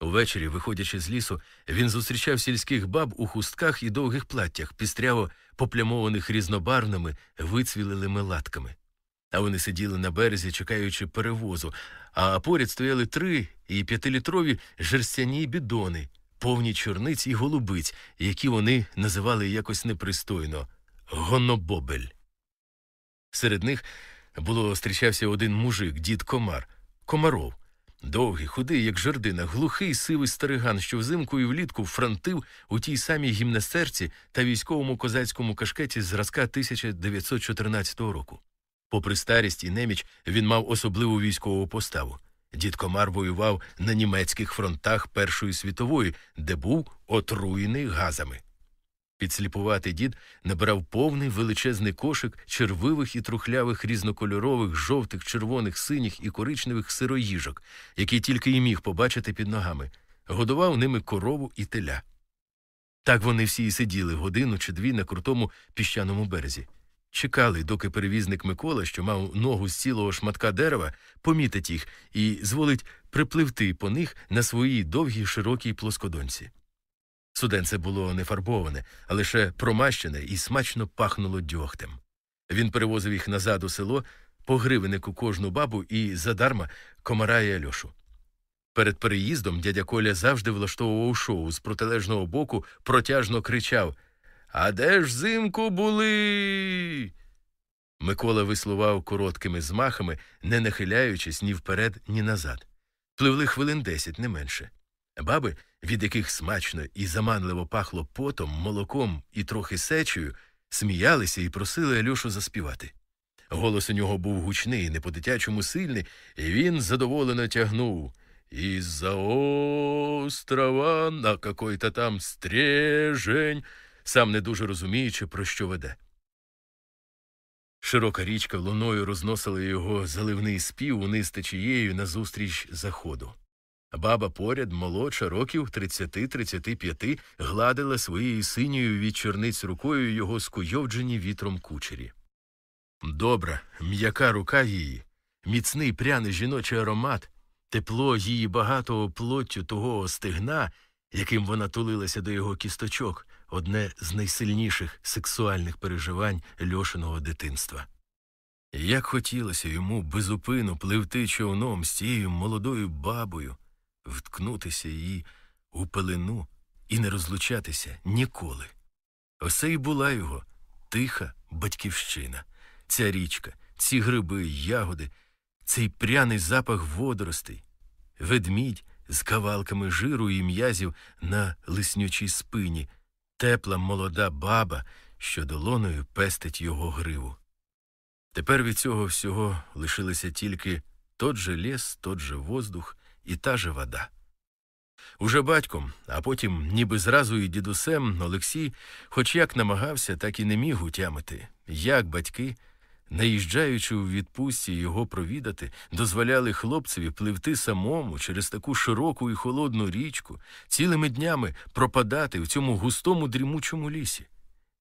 Увечері, виходячи з лісу, він зустрічав сільських баб у хустках і довгих платтях, пістряво поплямованих різнобарвними, вицвілилими латками. А вони сиділи на березі, чекаючи перевозу, а поряд стояли три і п'ятилітрові жерстяні бідони, повні чорниць і голубиць, які вони називали якось непристойно гонобобель. Серед них було зустрічався один мужик, дід Комар, Комаров. Довгий, худий, як жердина, глухий сивий стариган, що взимку і влітку фронтив у тій самій гімнастерці та військовому козацькому кашкеті зразка 1914 року. Попри старість і неміч, він мав особливу військову поставу. Дід Комар воював на німецьких фронтах Першої світової, де був отруєний газами. Підсліпуватий дід набирав повний величезний кошик червивих і трухлявих різнокольорових, жовтих, червоних, синіх і коричневих сироїжок, які тільки й міг побачити під ногами, годував ними корову і теля. Так вони всі і сиділи годину чи дві на крутому піщаному березі. Чекали, доки перевізник Микола, що мав ногу з цілого шматка дерева, помітить їх і зволить припливти по них на своїй довгій широкій плоскодонці. Суденце було не фарбоване, а лише промащене і смачно пахнуло дьогтем. Він перевозив їх назад у село, по гривеннику кожну бабу і задарма комара і Альошу. Перед переїздом дядя Коля завжди влаштовував шоу з протилежного боку, протяжно кричав А де ж зимку були? Микола вислував короткими змахами, не нахиляючись ні вперед, ні назад. Пливли хвилин десять, не менше. Баби, від яких смачно і заманливо пахло потом, молоком і трохи сечею, сміялися і просили Альошу заспівати. Голос у нього був гучний, не по дитячому сильний, і він задоволено тягнув. Из-за острова на какой-то там стрежень, сам не дуже розуміючи, про що веде. Широка річка луною розносила його заливний спів униз течією назустріч заходу. Баба поряд, молодша, років 30-35, гладила своєю синьою від чорниць рукою його скуйовджені вітром кучері. Добра, м'яка рука її, міцний пряний жіночий аромат, тепло її багатого плоттю того стегна, яким вона тулилася до його кісточок, одне з найсильніших сексуальних переживань Льошиного дитинства. Як хотілося йому безупину пливти човном з цією молодою бабою, вткнутися її у пелену і не розлучатися ніколи. Оце й була його тиха батьківщина, ця річка, ці гриби, ягоди, цей пряний запах водоростей, ведмідь з кавалками жиру і м'язів на лиснючій спині, тепла молода баба, що долоною пестить його гриву. Тепер від цього всього лишилися тільки тот же ліс, тот же воздух і та же вода. Уже батьком, а потім, ніби зразу і дідусем, Олексій, хоч як намагався, так і не міг утямити, як батьки, наїжджаючи у відпустці його провідати, дозволяли хлопцеві пливти самому через таку широку і холодну річку, цілими днями пропадати в цьому густому дрімучому лісі.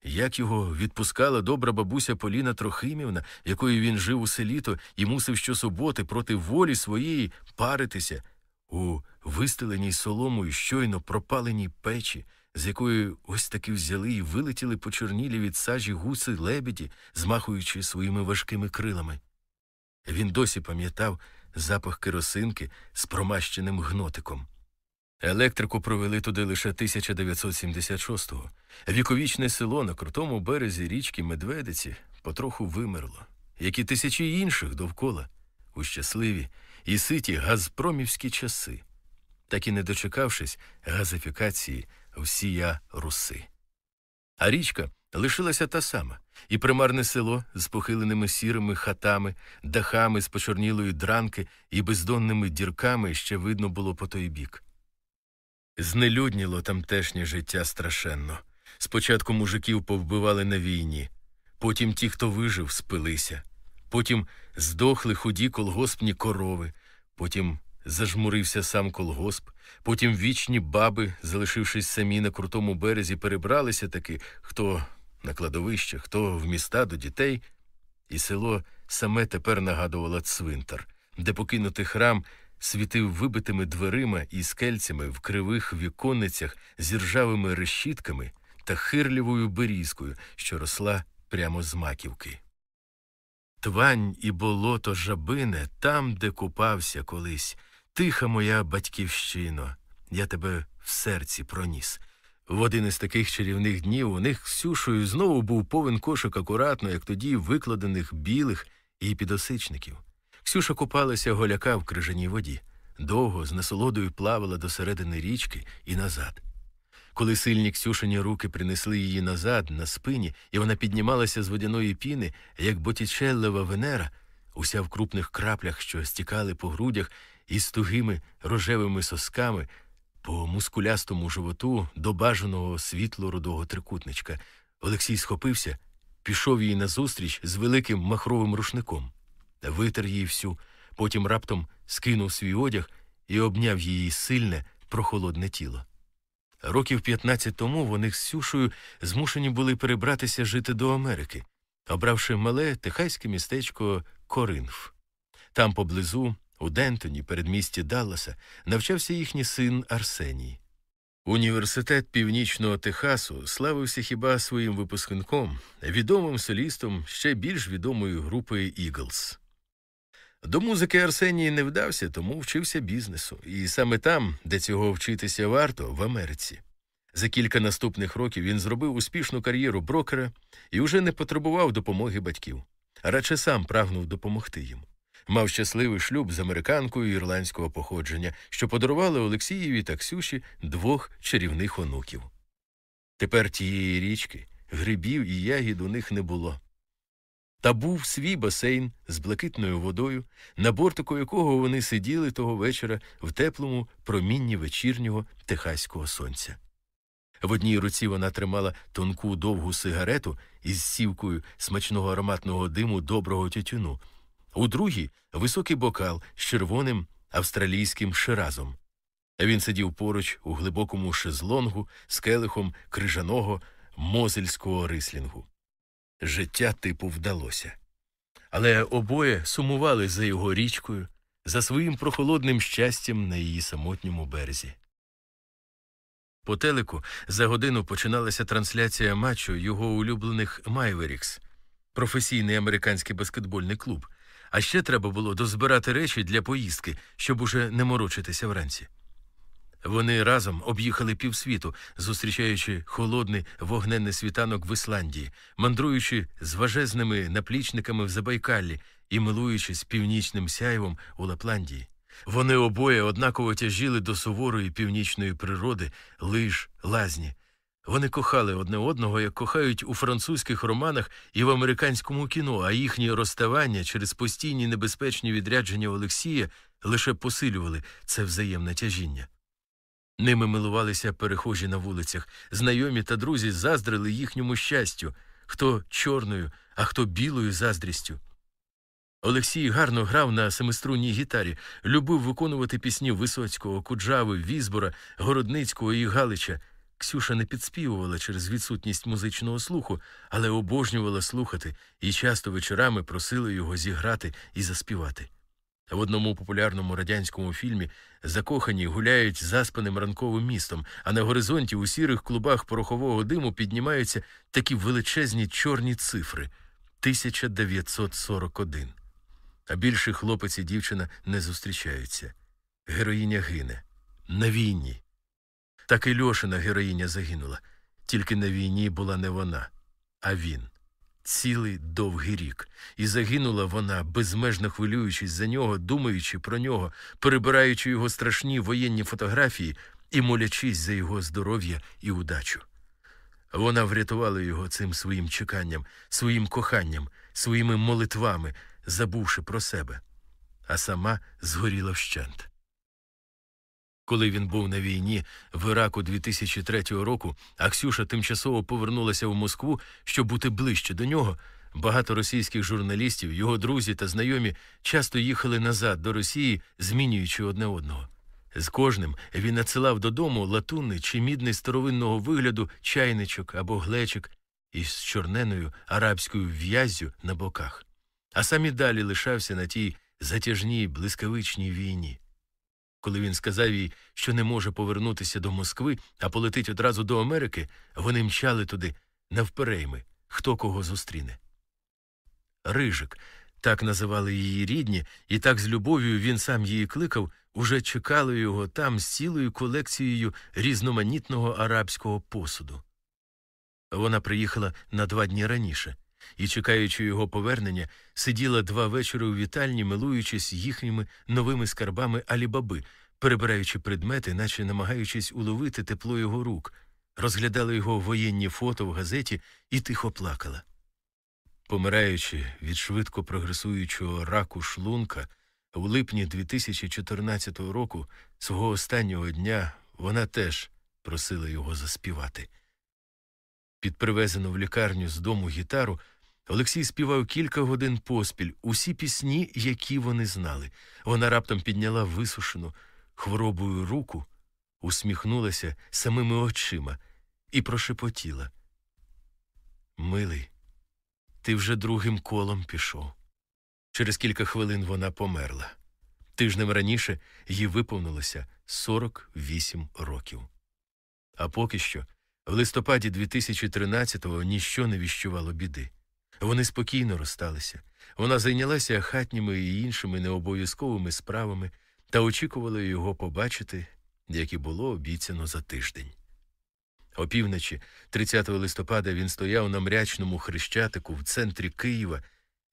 Як його відпускала добра бабуся Поліна Трохимівна, якою він жив усе літо і мусив щосуботи проти волі своєї паритися у вистеленій соломою щойно пропаленій печі, з якої ось таки взяли і вилетіли почорнілі від сажі гуси лебеді, змахуючи своїми важкими крилами. Він досі пам'ятав запах керосинки з промащеним гнотиком. Електрику провели туди лише 1976-го. Віковічне село на крутому березі річки Медведиці потроху вимерло, як і тисячі інших довкола, у щасливі і ситі газпромівські часи, так і не дочекавшись газифікації всія руси. А річка лишилася та сама, і примарне село з похиленими сірими хатами, дахами з почорнілої дранки і бездонними дірками ще видно було по той бік. Знелюдніло тамтешнє життя страшенно. Спочатку мужиків повбивали на війні, потім ті, хто вижив, спилися, потім здохли худі колгоспні корови, потім зажмурився сам колгосп, потім вічні баби, залишившись самі на крутому березі, перебралися таки, хто на кладовище, хто в міста до дітей, і село саме тепер нагадувало цвинтар, де покинутий храм світив вибитими дверима і скельцями в кривих віконницях з ржавими решітками та хирлівою берізкою, що росла прямо з маківки. Твань і болото жабине там, де купався колись. Тиха моя батьківщино, я тебе в серці проніс. В один із таких чарівних днів у них з знову був повен кошик акуратно, як тоді викладених білих і підосичників. Ксюша купалася голяка в крижаній воді, довго з насолодою плавала до середини річки і назад. Коли сильні Ксюшині руки принесли її назад, на спині, і вона піднімалася з водяної піни, як ботічеллева венера, уся в крупних краплях, що стікали по грудях із тугими рожевими сосками, по мускулястому животу до бажаного світло рудого трикутничка, Олексій схопився, пішов їй назустріч з великим махровим рушником витер її всю, потім раптом скинув свій одяг і обняв її сильне, прохолодне тіло. Років 15 тому вони з Сюшою змушені були перебратися жити до Америки. обравши мале техаське містечко Коринф. Там поблизу, у Дентоні, передмісті Далласа, навчався їхній син Арсеній. Університет Північного Техасу славився хіба своїм випускником, відомим солістом ще більш відомої групи Іглс. До музики Арсеній не вдався, тому вчився бізнесу, і саме там, де цього вчитися варто, в Америці. За кілька наступних років він зробив успішну кар'єру брокера і вже не потребував допомоги батьків, а радше сам прагнув допомогти їм. Мав щасливий шлюб з американкою ірландського походження, що подарували Олексієві та Ксюші двох чарівних онуків. Тепер тієї річки, грибів і ягід у них не було. Та був свій басейн з блакитною водою, на бортику якого вони сиділи того вечора в теплому промінні вечірнього техаського сонця. В одній руці вона тримала тонку довгу сигарету із сівкою смачного ароматного диму доброго тютюну, у другій високий бокал з червоним австралійським ширазом. Він сидів поруч у глибокому шезлонгу з келихом крижаного мозельського рислінгу. Життя типу вдалося. Але обоє сумували за його річкою, за своїм прохолодним щастям на її самотньому березі. По телеку за годину починалася трансляція матчу його улюблених Майверікс, професійний американський баскетбольний клуб, а ще треба було дозбирати речі для поїздки, щоб уже не морочитися вранці. Вони разом об'їхали півсвіту, зустрічаючи холодний вогненний світанок в Ісландії, мандруючи з важезними наплічниками в Забайкаллі і милуючись північним сяйвом у Лапландії. Вони обоє однаково тяжіли до суворої північної природи, лиж, лазні. Вони кохали одне одного, як кохають у французьких романах і в американському кіно, а їхні розставання через постійні небезпечні відрядження Олексія лише посилювали це взаємне тяжіння. Ними милувалися перехожі на вулицях, знайомі та друзі заздрили їхньому щастю, хто чорною, а хто білою заздрістю. Олексій гарно грав на семиструнній гітарі, любив виконувати пісні Висоцького, Куджави, Візбора, Городницького і Галича. Ксюша не підспівувала через відсутність музичного слуху, але обожнювала слухати і часто вечорами просила його зіграти і заспівати. В одному популярному радянському фільмі закохані гуляють заспаним ранковим містом, а на горизонті у сірих клубах порохового диму піднімаються такі величезні чорні цифри 1941. А більше хлопець і дівчина не зустрічаються. Героїня гине на війні. Так і Льошина героїня загинула. Тільки на війні була не вона, а він. Цілий довгий рік. І загинула вона, безмежно хвилюючись за нього, думаючи про нього, перебираючи його страшні воєнні фотографії і молячись за його здоров'я і удачу. Вона врятувала його цим своїм чеканням, своїм коханням, своїми молитвами, забувши про себе, а сама згоріла вщент. Коли він був на війні в Іраку 2003 року, а Ксюша тимчасово повернулася в Москву, щоб бути ближче до нього, багато російських журналістів, його друзі та знайомі часто їхали назад до Росії, змінюючи одне одного. З кожним він надсилав додому латунний чи мідний старовинного вигляду чайничок або глечик із чорненою арабською в'яззю на боках, а сам і далі лишався на тій затяжній блискавичній війні. Коли він сказав їй, що не може повернутися до Москви, а полетить одразу до Америки, вони мчали туди навперейми, хто кого зустріне. Рижик, так називали її рідні, і так з любов'ю він сам її кликав, уже чекали його там з цілою колекцією різноманітного арабського посуду. Вона приїхала на два дні раніше і, чекаючи його повернення, сиділа два вечори у вітальні, милуючись їхніми новими скарбами Алібаби, перебираючи предмети, наче намагаючись уловити тепло його рук, розглядала його воєнні фото в газеті і тихо плакала. Помираючи від швидко прогресуючого раку шлунка, у липні 2014 року, свого останнього дня, вона теж просила його заспівати. Під привезену в лікарню з дому гітару Олексій співав кілька годин поспіль усі пісні, які вони знали. Вона раптом підняла висушену хворобою руку, усміхнулася самими очима і прошепотіла. Милий, ти вже другим колом пішов. Через кілька хвилин вона померла. Тижнем раніше їй виповнилося 48 років. А поки що, в листопаді 2013-го ніщо не віщувало біди. Вони спокійно розсталися. Вона зайнялася хатніми і іншими необов'язковими справами та очікувала його побачити, як і було обіцяно за тиждень. Опівночі, 30 листопада, він стояв на мрячному хрещатику в центрі Києва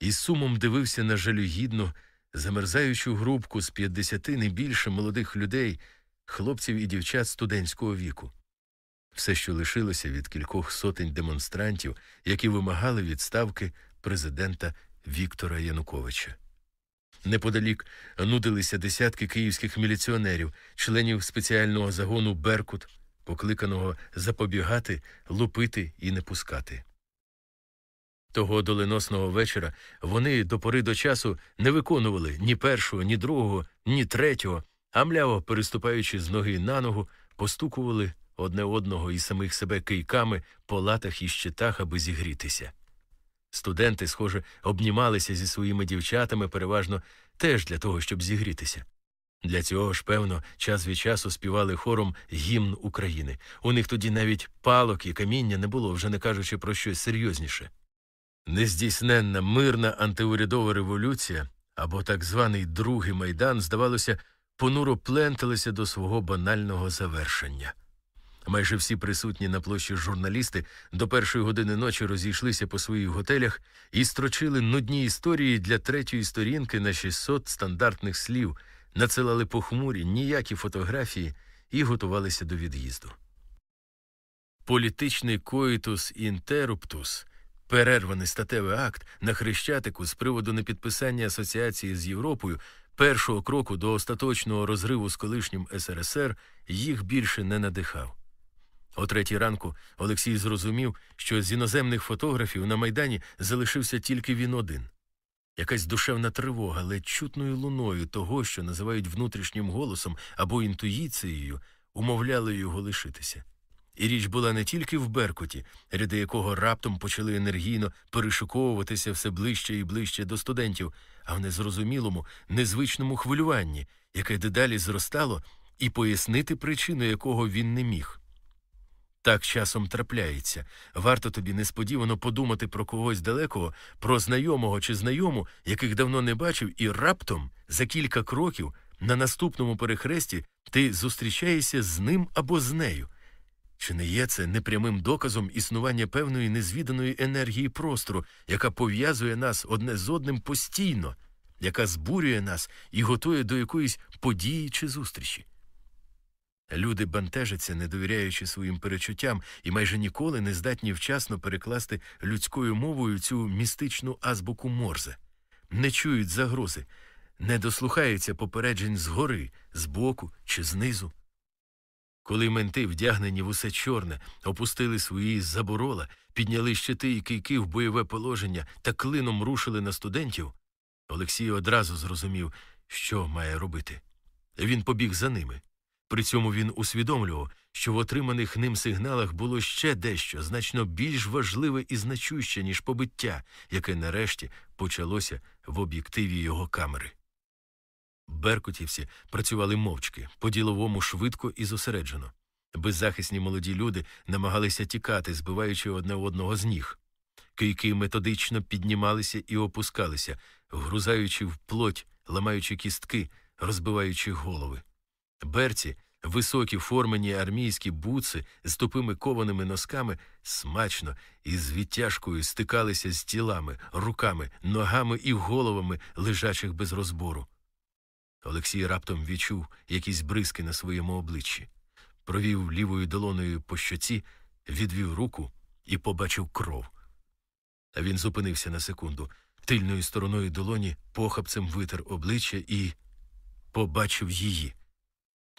і з сумом дивився на жалюгідну, замерзаючу групку з 50 не більше молодих людей, хлопців і дівчат студентського віку. Все, що лишилося від кількох сотень демонстрантів, які вимагали відставки президента Віктора Януковича. Неподалік нудилися десятки київських міліціонерів, членів спеціального загону Беркут, покликаного запобігати, лупити і не пускати. Того доленосного вечора вони до пори до часу не виконували ні першого, ні другого, ні третього, а мляво, переступаючи з ноги на ногу, постукували одне одного і самих себе кийками по латах і щитах, аби зігрітися. Студенти, схоже, обнімалися зі своїми дівчатами переважно теж для того, щоб зігрітися. Для цього ж, певно, час від часу співали хором гімн України. У них тоді навіть палок і каміння не було, вже не кажучи про щось серйозніше. Нездійсненна мирна антиурядова революція або так званий Другий майдан, здавалося, понуро пленталися до свого банального завершення. Майже всі присутні на площі журналісти до першої години ночі розійшлися по своїх готелях і строчили нудні історії для третьої сторінки на 600 стандартних слів, надсилали похмурі ніякі фотографії і готувалися до від'їзду. Політичний коїтус інтерруптус, перерваний статевий акт на хрещатику з приводу непідписання асоціації з Європою, першого кроку до остаточного розриву з колишнім СРСР, їх більше не надихав. О третій ранку Олексій зрозумів, що з іноземних фотографів на майдані залишився тільки він один. Якась душевна тривога, ледь чутною луною того, що називають внутрішнім голосом або інтуїцією, умовляли його лишитися. І річ була не тільки в Беркуті, ряди якого раптом почали енергійно перешуковуватися все ближче і ближче до студентів, а в незрозумілому, незвичному хвилюванні, яке дедалі зростало, і пояснити причину якого він не міг. Так часом трапляється. Варто тобі несподівано подумати про когось далекого, про знайомого чи знайому, яких давно не бачив, і раптом за кілька кроків на наступному перехресті ти зустрічаєшся з ним або з нею. Чи не є це непрямим доказом існування певної незвіданої енергії простору, яка пов'язує нас одне з одним постійно, яка збурює нас і готує до якоїсь події чи зустрічі? Люди бентежаться, не довіряючи своїм перечуттям, і майже ніколи не здатні вчасно перекласти людською мовою цю містичну азбуку морзе, не чують загрози, не дослухаються попереджень згори, збоку чи знизу. Коли менти, вдягнені в усе чорне, опустили свої заборола, підняли щити і кийки в бойове положення та клином рушили на студентів, Олексій одразу зрозумів, що має робити. Він побіг за ними. При цьому він усвідомлював, що в отриманих ним сигналах було ще дещо значно більш важливе і значуще, ніж побиття, яке нарешті почалося в об'єктиві його камери. Беркутівці працювали мовчки, по діловому швидко і зосереджено. Беззахисні молоді люди намагалися тікати, збиваючи одне одного з ніг. Кийки методично піднімалися і опускалися, вгрузаючи в плоть, ламаючи кістки, розбиваючи голови. Берці, високі формені армійські буци з тупими кованими носками, смачно і з відтяжкою стикалися з тілами, руками, ногами і головами лежачих без розбору. Олексій раптом відчув якісь бризки на своєму обличчі, провів лівою долоною по щоці, відвів руку і побачив кров. А він зупинився на секунду, тильною стороною долоні похапцем витер обличчя і побачив її.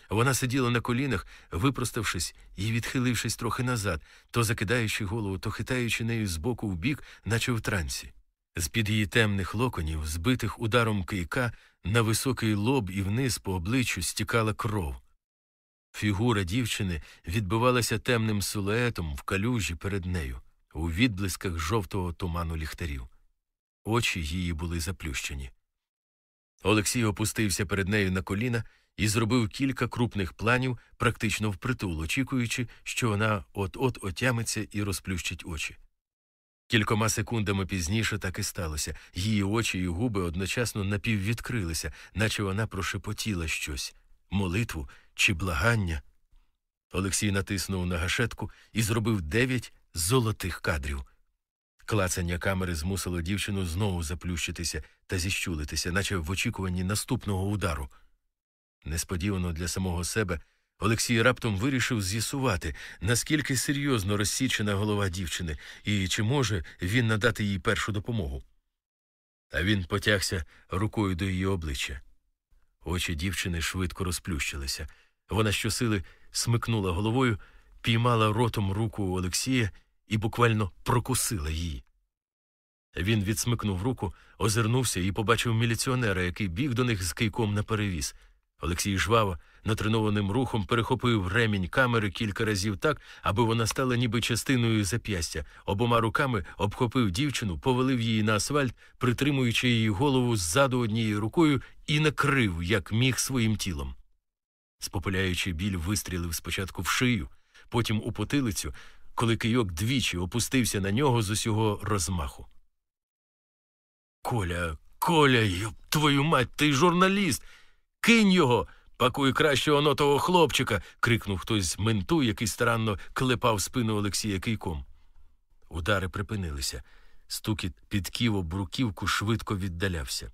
Вона сиділа на колінах, випроставшись і відхилившись трохи назад, то закидаючи голову, то хитаючи нею з боку в бік, наче в трансі. З під її темних локонів, збитих ударом кийка, на високий лоб і вниз по обличчю стікала кров. Фігура дівчини відбивалася темним силуетом в калюжі перед нею. у відблисках жовтого туману ліхтарів. Очі її були заплющені. Олексій опустився перед нею на коліна і зробив кілька крупних планів, практично впритул, очікуючи, що вона от-от отямиться і розплющить очі. Кількома секундами пізніше так і сталося. Її очі і губи одночасно напіввідкрилися, наче вона прошепотіла щось молитву чи благання. Олексій натиснув на гашетку і зробив дев'ять золотих кадрів. Клацання камери змусило дівчину знову заплющитися та зіщулитися, наче в очікуванні наступного удару. Несподівано для самого себе Олексій раптом вирішив з'ясувати, наскільки серйозно розсічена голова дівчини і чи може він надати їй першу допомогу. А він потягся рукою до її обличчя. Очі дівчини швидко розплющилися. Вона щосили смикнула головою, піймала ротом руку Олексія і буквально прокусила її. Він відсмикнув руку, озирнувся і побачив міліціонера, який біг до них з кийком на перевіз. Олексій жваво, натренованим рухом перехопив ремінь камери кілька разів так, аби вона стала ніби частиною зап'ястя. Обома руками обхопив дівчину, повалив її на асфальт, притримуючи її голову ззаду однією рукою, і накрив, як міг своїм тілом. Спопиляючи біль, вистрілив спочатку в шию, потім у потилицю, коли кийок двічі опустився на нього з усього розмаху. Коля, Коля, йоп твою мать, ти журналіст. Кинь його. Пакуй краще оно хлопчика. крикнув хтось з менту, який старанно клепав спину Олексія кийком. Удари припинилися. Стукіт підків об бруківку швидко віддалявся.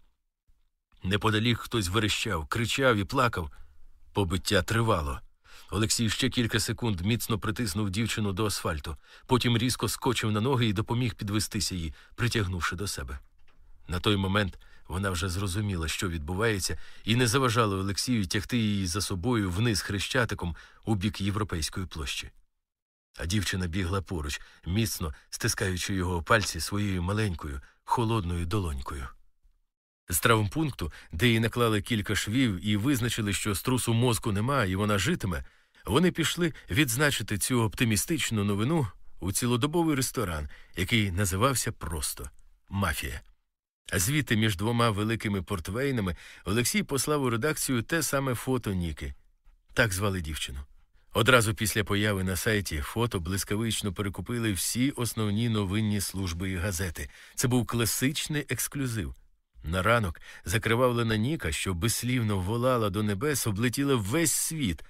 Неподалік хтось верещав, кричав і плакав. Побиття тривало. Олексій ще кілька секунд міцно притиснув дівчину до асфальту, потім різко скочив на ноги і допоміг підвестися її, притягнувши до себе. На той момент вона вже зрозуміла, що відбувається, і не заважала Олексію тягти її за собою вниз хрещатиком у бік європейської площі. А дівчина бігла поруч, міцно стискаючи його пальці своєю маленькою, холодною долонькою. З травмпункту, де їй наклали кілька швів і визначили, що струсу мозку нема і вона житиме, вони пішли відзначити цю оптимістичну новину у цілодобовий ресторан, який називався просто Мафія. А звідти між двома великими портвейнами Олексій послав у редакцію те саме фото Ніки. Так звали дівчину. Одразу після появи на сайті фото блискавично перекупили всі основні новинні служби і газети. Це був класичний ексклюзив. На ранок закривавлена Ніка, що безслівно волала до небес, облетіла весь світ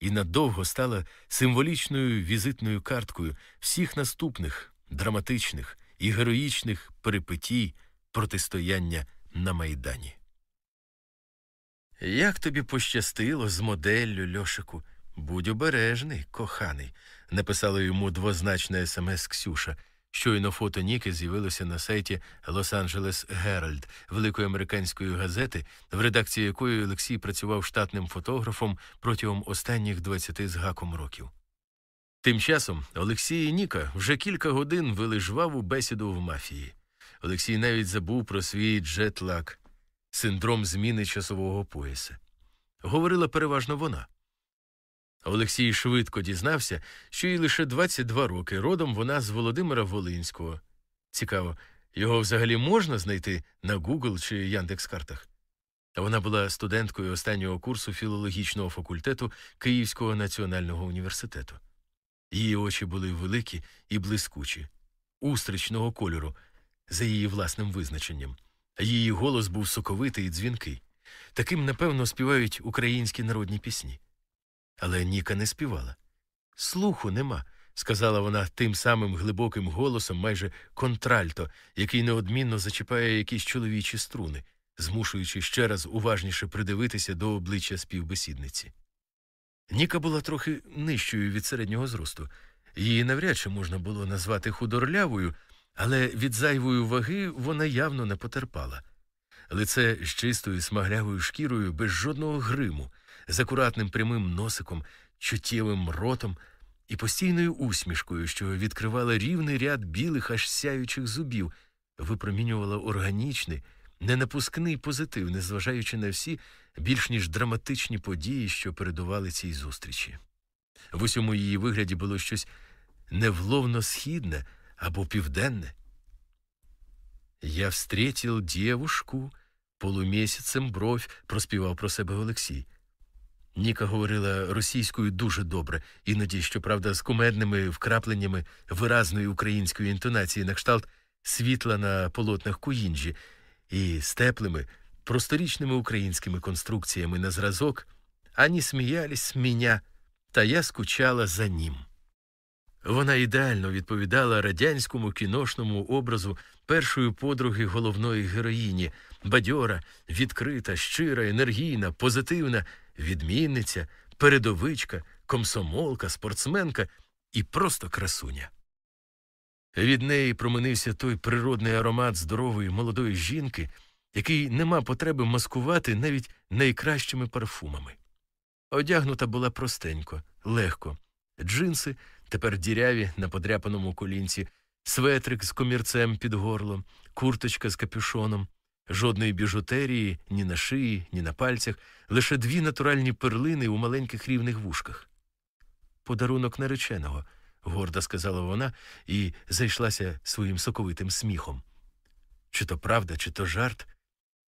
і надовго стала символічною візитною карткою всіх наступних драматичних і героїчних перипетій протистояння на Майдані. Як тобі пощастило з моделлю, Льошику? Будь обережний, коханий, написала йому двозначна смс Ксюша. Щойно фото Ніки з'явилося на сайті Лос-Анджелес Геральд, великої американської газети, в редакції якої Олексій працював штатним фотографом протягом останніх 20 з гаком років. Тим часом Олексій і Ніка вже кілька годин вели жваву бесіду в мафії. Олексій навіть забув про свій джетлаг, синдром зміни часового пояса. Говорила переважно вона. Олексій швидко дізнався, що їй лише 22 роки, родом вона з Володимира Волинського. Цікаво, його взагалі можна знайти на Google чи Яндекс.Картах? Вона була студенткою останнього курсу філологічного факультету Київського національного університету. Її очі були великі і блискучі, устричного кольору, за її власним визначенням, її голос був соковитий і дзвінкий. Таким, напевно, співають українські народні пісні. Але Ніка не співала. Слуху нема, сказала вона тим самим глибоким голосом, майже контральто, який неодмінно зачіпає якісь чоловічі струни, змушуючи ще раз уважніше придивитися до обличчя співбесідниці. Ніка була трохи нижчою від середнього зросту. Її навряд чи можна було назвати худорлявою, але від зайвої ваги вона явно не потерпала. Лице з чистою смаглявою шкірою без жодного гриму з акуратним прямим носиком, чуттєвим ротом і постійною усмішкою, що відкривала рівний ряд білих, аж сяючих зубів, випромінювала органічний, ненапускний позитив, незважаючи на всі більш ніж драматичні події, що передували цій зустрічі. В усьому її вигляді було щось невловно східне, або південне. Я встретил девушку, полумісяцем бровь, проспівав про себе Олексій. Ніка говорила російською дуже добре, іноді, щоправда, з кумедними вкрапленнями виразної української інтонації на кшталт світла на полотнах Куїнджі і з теплими, просторічними українськими конструкціями на зразок, ані сміялись з мене, та я скучала за ним. Вона ідеально відповідала радянському кіношному образу першої подруги головної героїні, бадьора, відкрита, щира, енергійна, позитивна, відмінниця, передовичка, комсомолка, спортсменка і просто красуня. Від неї променився той природний аромат здорової молодої жінки, який нема потреби маскувати навіть найкращими парфумами. Одягнута була простенько, легко, джинси, тепер діряві на подряпаному колінці, светрик з комірцем під горлом, курточка з капюшоном, жодної біжутерії ні на шиї, ні на пальцях, лише дві натуральні перлини у маленьких рівних вушках. Подарунок нареченого, гордо сказала вона і зайшлася своїм соковитим сміхом. Чи то правда, чи то жарт.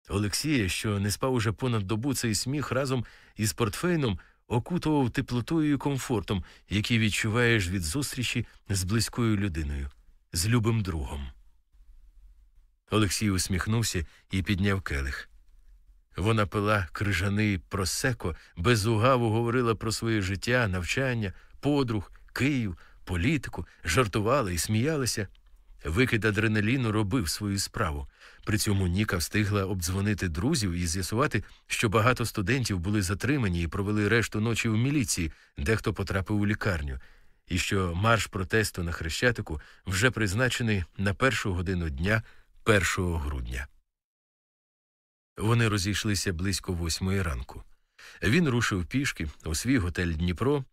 Олексія, що не спав уже понад добу цей сміх разом із портфейном, окутував теплотою і комфортом, який відчуваєш від зустрічі з близькою людиною, з любим другом. Олексій усміхнувся і підняв келих. Вона пила крижаний просеко, безугаву говорила про своє життя, навчання, подруг, Київ, політику, жартувала і сміялася. Викид адреналіну робив свою справу. При цьому Ніка встигла обдзвонити друзів і з'ясувати, що багато студентів були затримані і провели решту ночі в міліції, дехто потрапив у лікарню, і що марш протесту на Хрещатику вже призначений на першу годину дня 1 грудня. Вони розійшлися близько восьмої ранку. Він рушив пішки у свій готель Дніпро,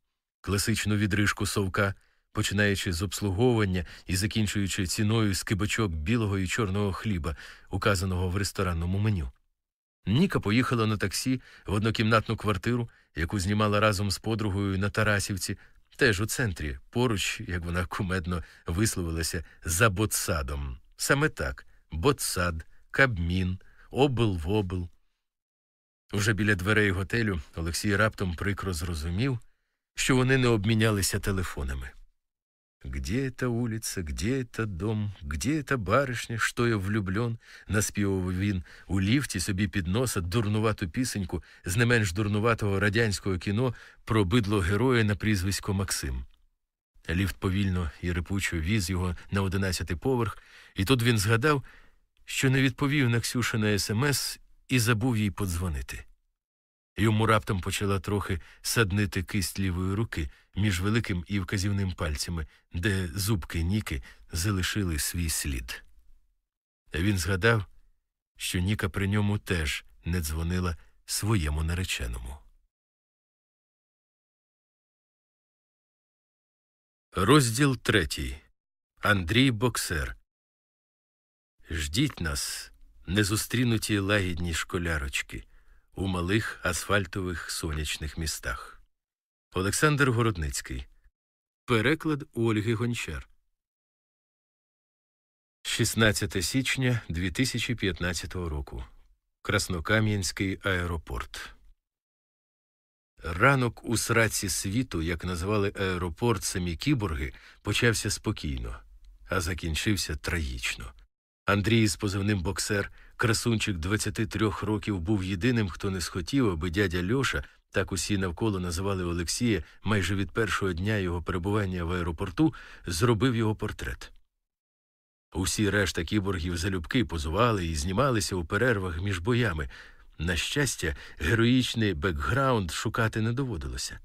класичну відрижку совка починаючи з обслуговування і закінчуючи ціною скибочок білого і чорного хліба, указаного в ресторанному меню. Ніка поїхала на таксі в однокімнатну квартиру, яку знімала разом з подругою на Тарасівці, теж у центрі, поруч, як вона кумедно висловилася, за ботсадом. Саме так ботсад, кабмін, обл-вобл. Уже біля дверей готелю Олексій раптом прикро зрозумів, що вони не обмінялися телефонами. Где эта улица, где этот дом, где эта барышня, що я влюблен, наспівував він у ліфті собі під носа дурнувату пісеньку з не менш дурнуватого радянського кіно про бидло героя на прізвисько Максим. Ліфт повільно і рипучо віз його на одинадцятий поверх, і тут він згадав, що не відповів на Ксюша на смс і забув їй подзвонити. Йому раптом почала трохи саднити кисть лівої руки між великим і вказівним пальцями, де зубки Ніки залишили свій слід. Він згадав, що Ніка при ньому теж не дзвонила своєму нареченому. Розділ третій. Андрій Боксер. Ждіть нас, незустрінуті лагідні школярочки у малих асфальтових сонячних містах. Олександр Городницький. Переклад Ольги Гончар. 16 січня 2015 року. Краснокам'янський аеропорт. Ранок у сраці світу, як назвали аеропорт самі кіборги, почався спокійно, а закінчився трагічно. Андрій з позивним боксер Красунчик 23 років був єдиним, хто не схотів, аби дядя Льоша, так усі навколо називали Олексія, майже від першого дня його перебування в аеропорту, зробив його портрет. Усі решта кіборгів залюбки позували і знімалися у перервах між боями. На щастя, героїчний бекграунд шукати не доводилося.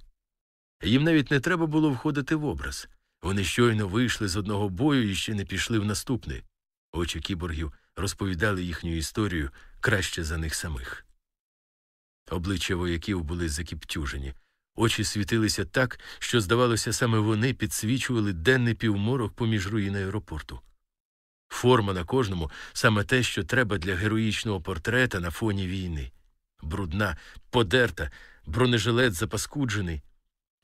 Їм навіть не треба було входити в образ. Вони щойно вийшли з одного бою і ще не пішли в наступний. Очі кіборгів розповідали їхню історію краще за них самих. Обличчя вояків були закіптюжені, очі світилися так, що, здавалося, саме вони підсвічували денний півморок поміж руїн аеропорту. Форма на кожному саме те, що треба для героїчного портрета на фоні війни. Брудна, подерта, бронежилет запаскуджений.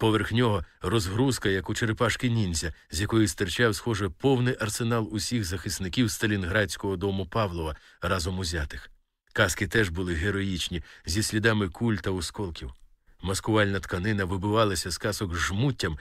Поверх нього розгрузка, як у черепашки ніндзя, з якої стирчав, схоже, повний арсенал усіх захисників Сталінградського дому Павлова разом узятих. Каски теж були героїчні, зі слідами куль та осколків. Маскувальна тканина вибивалася з касок жмуттям і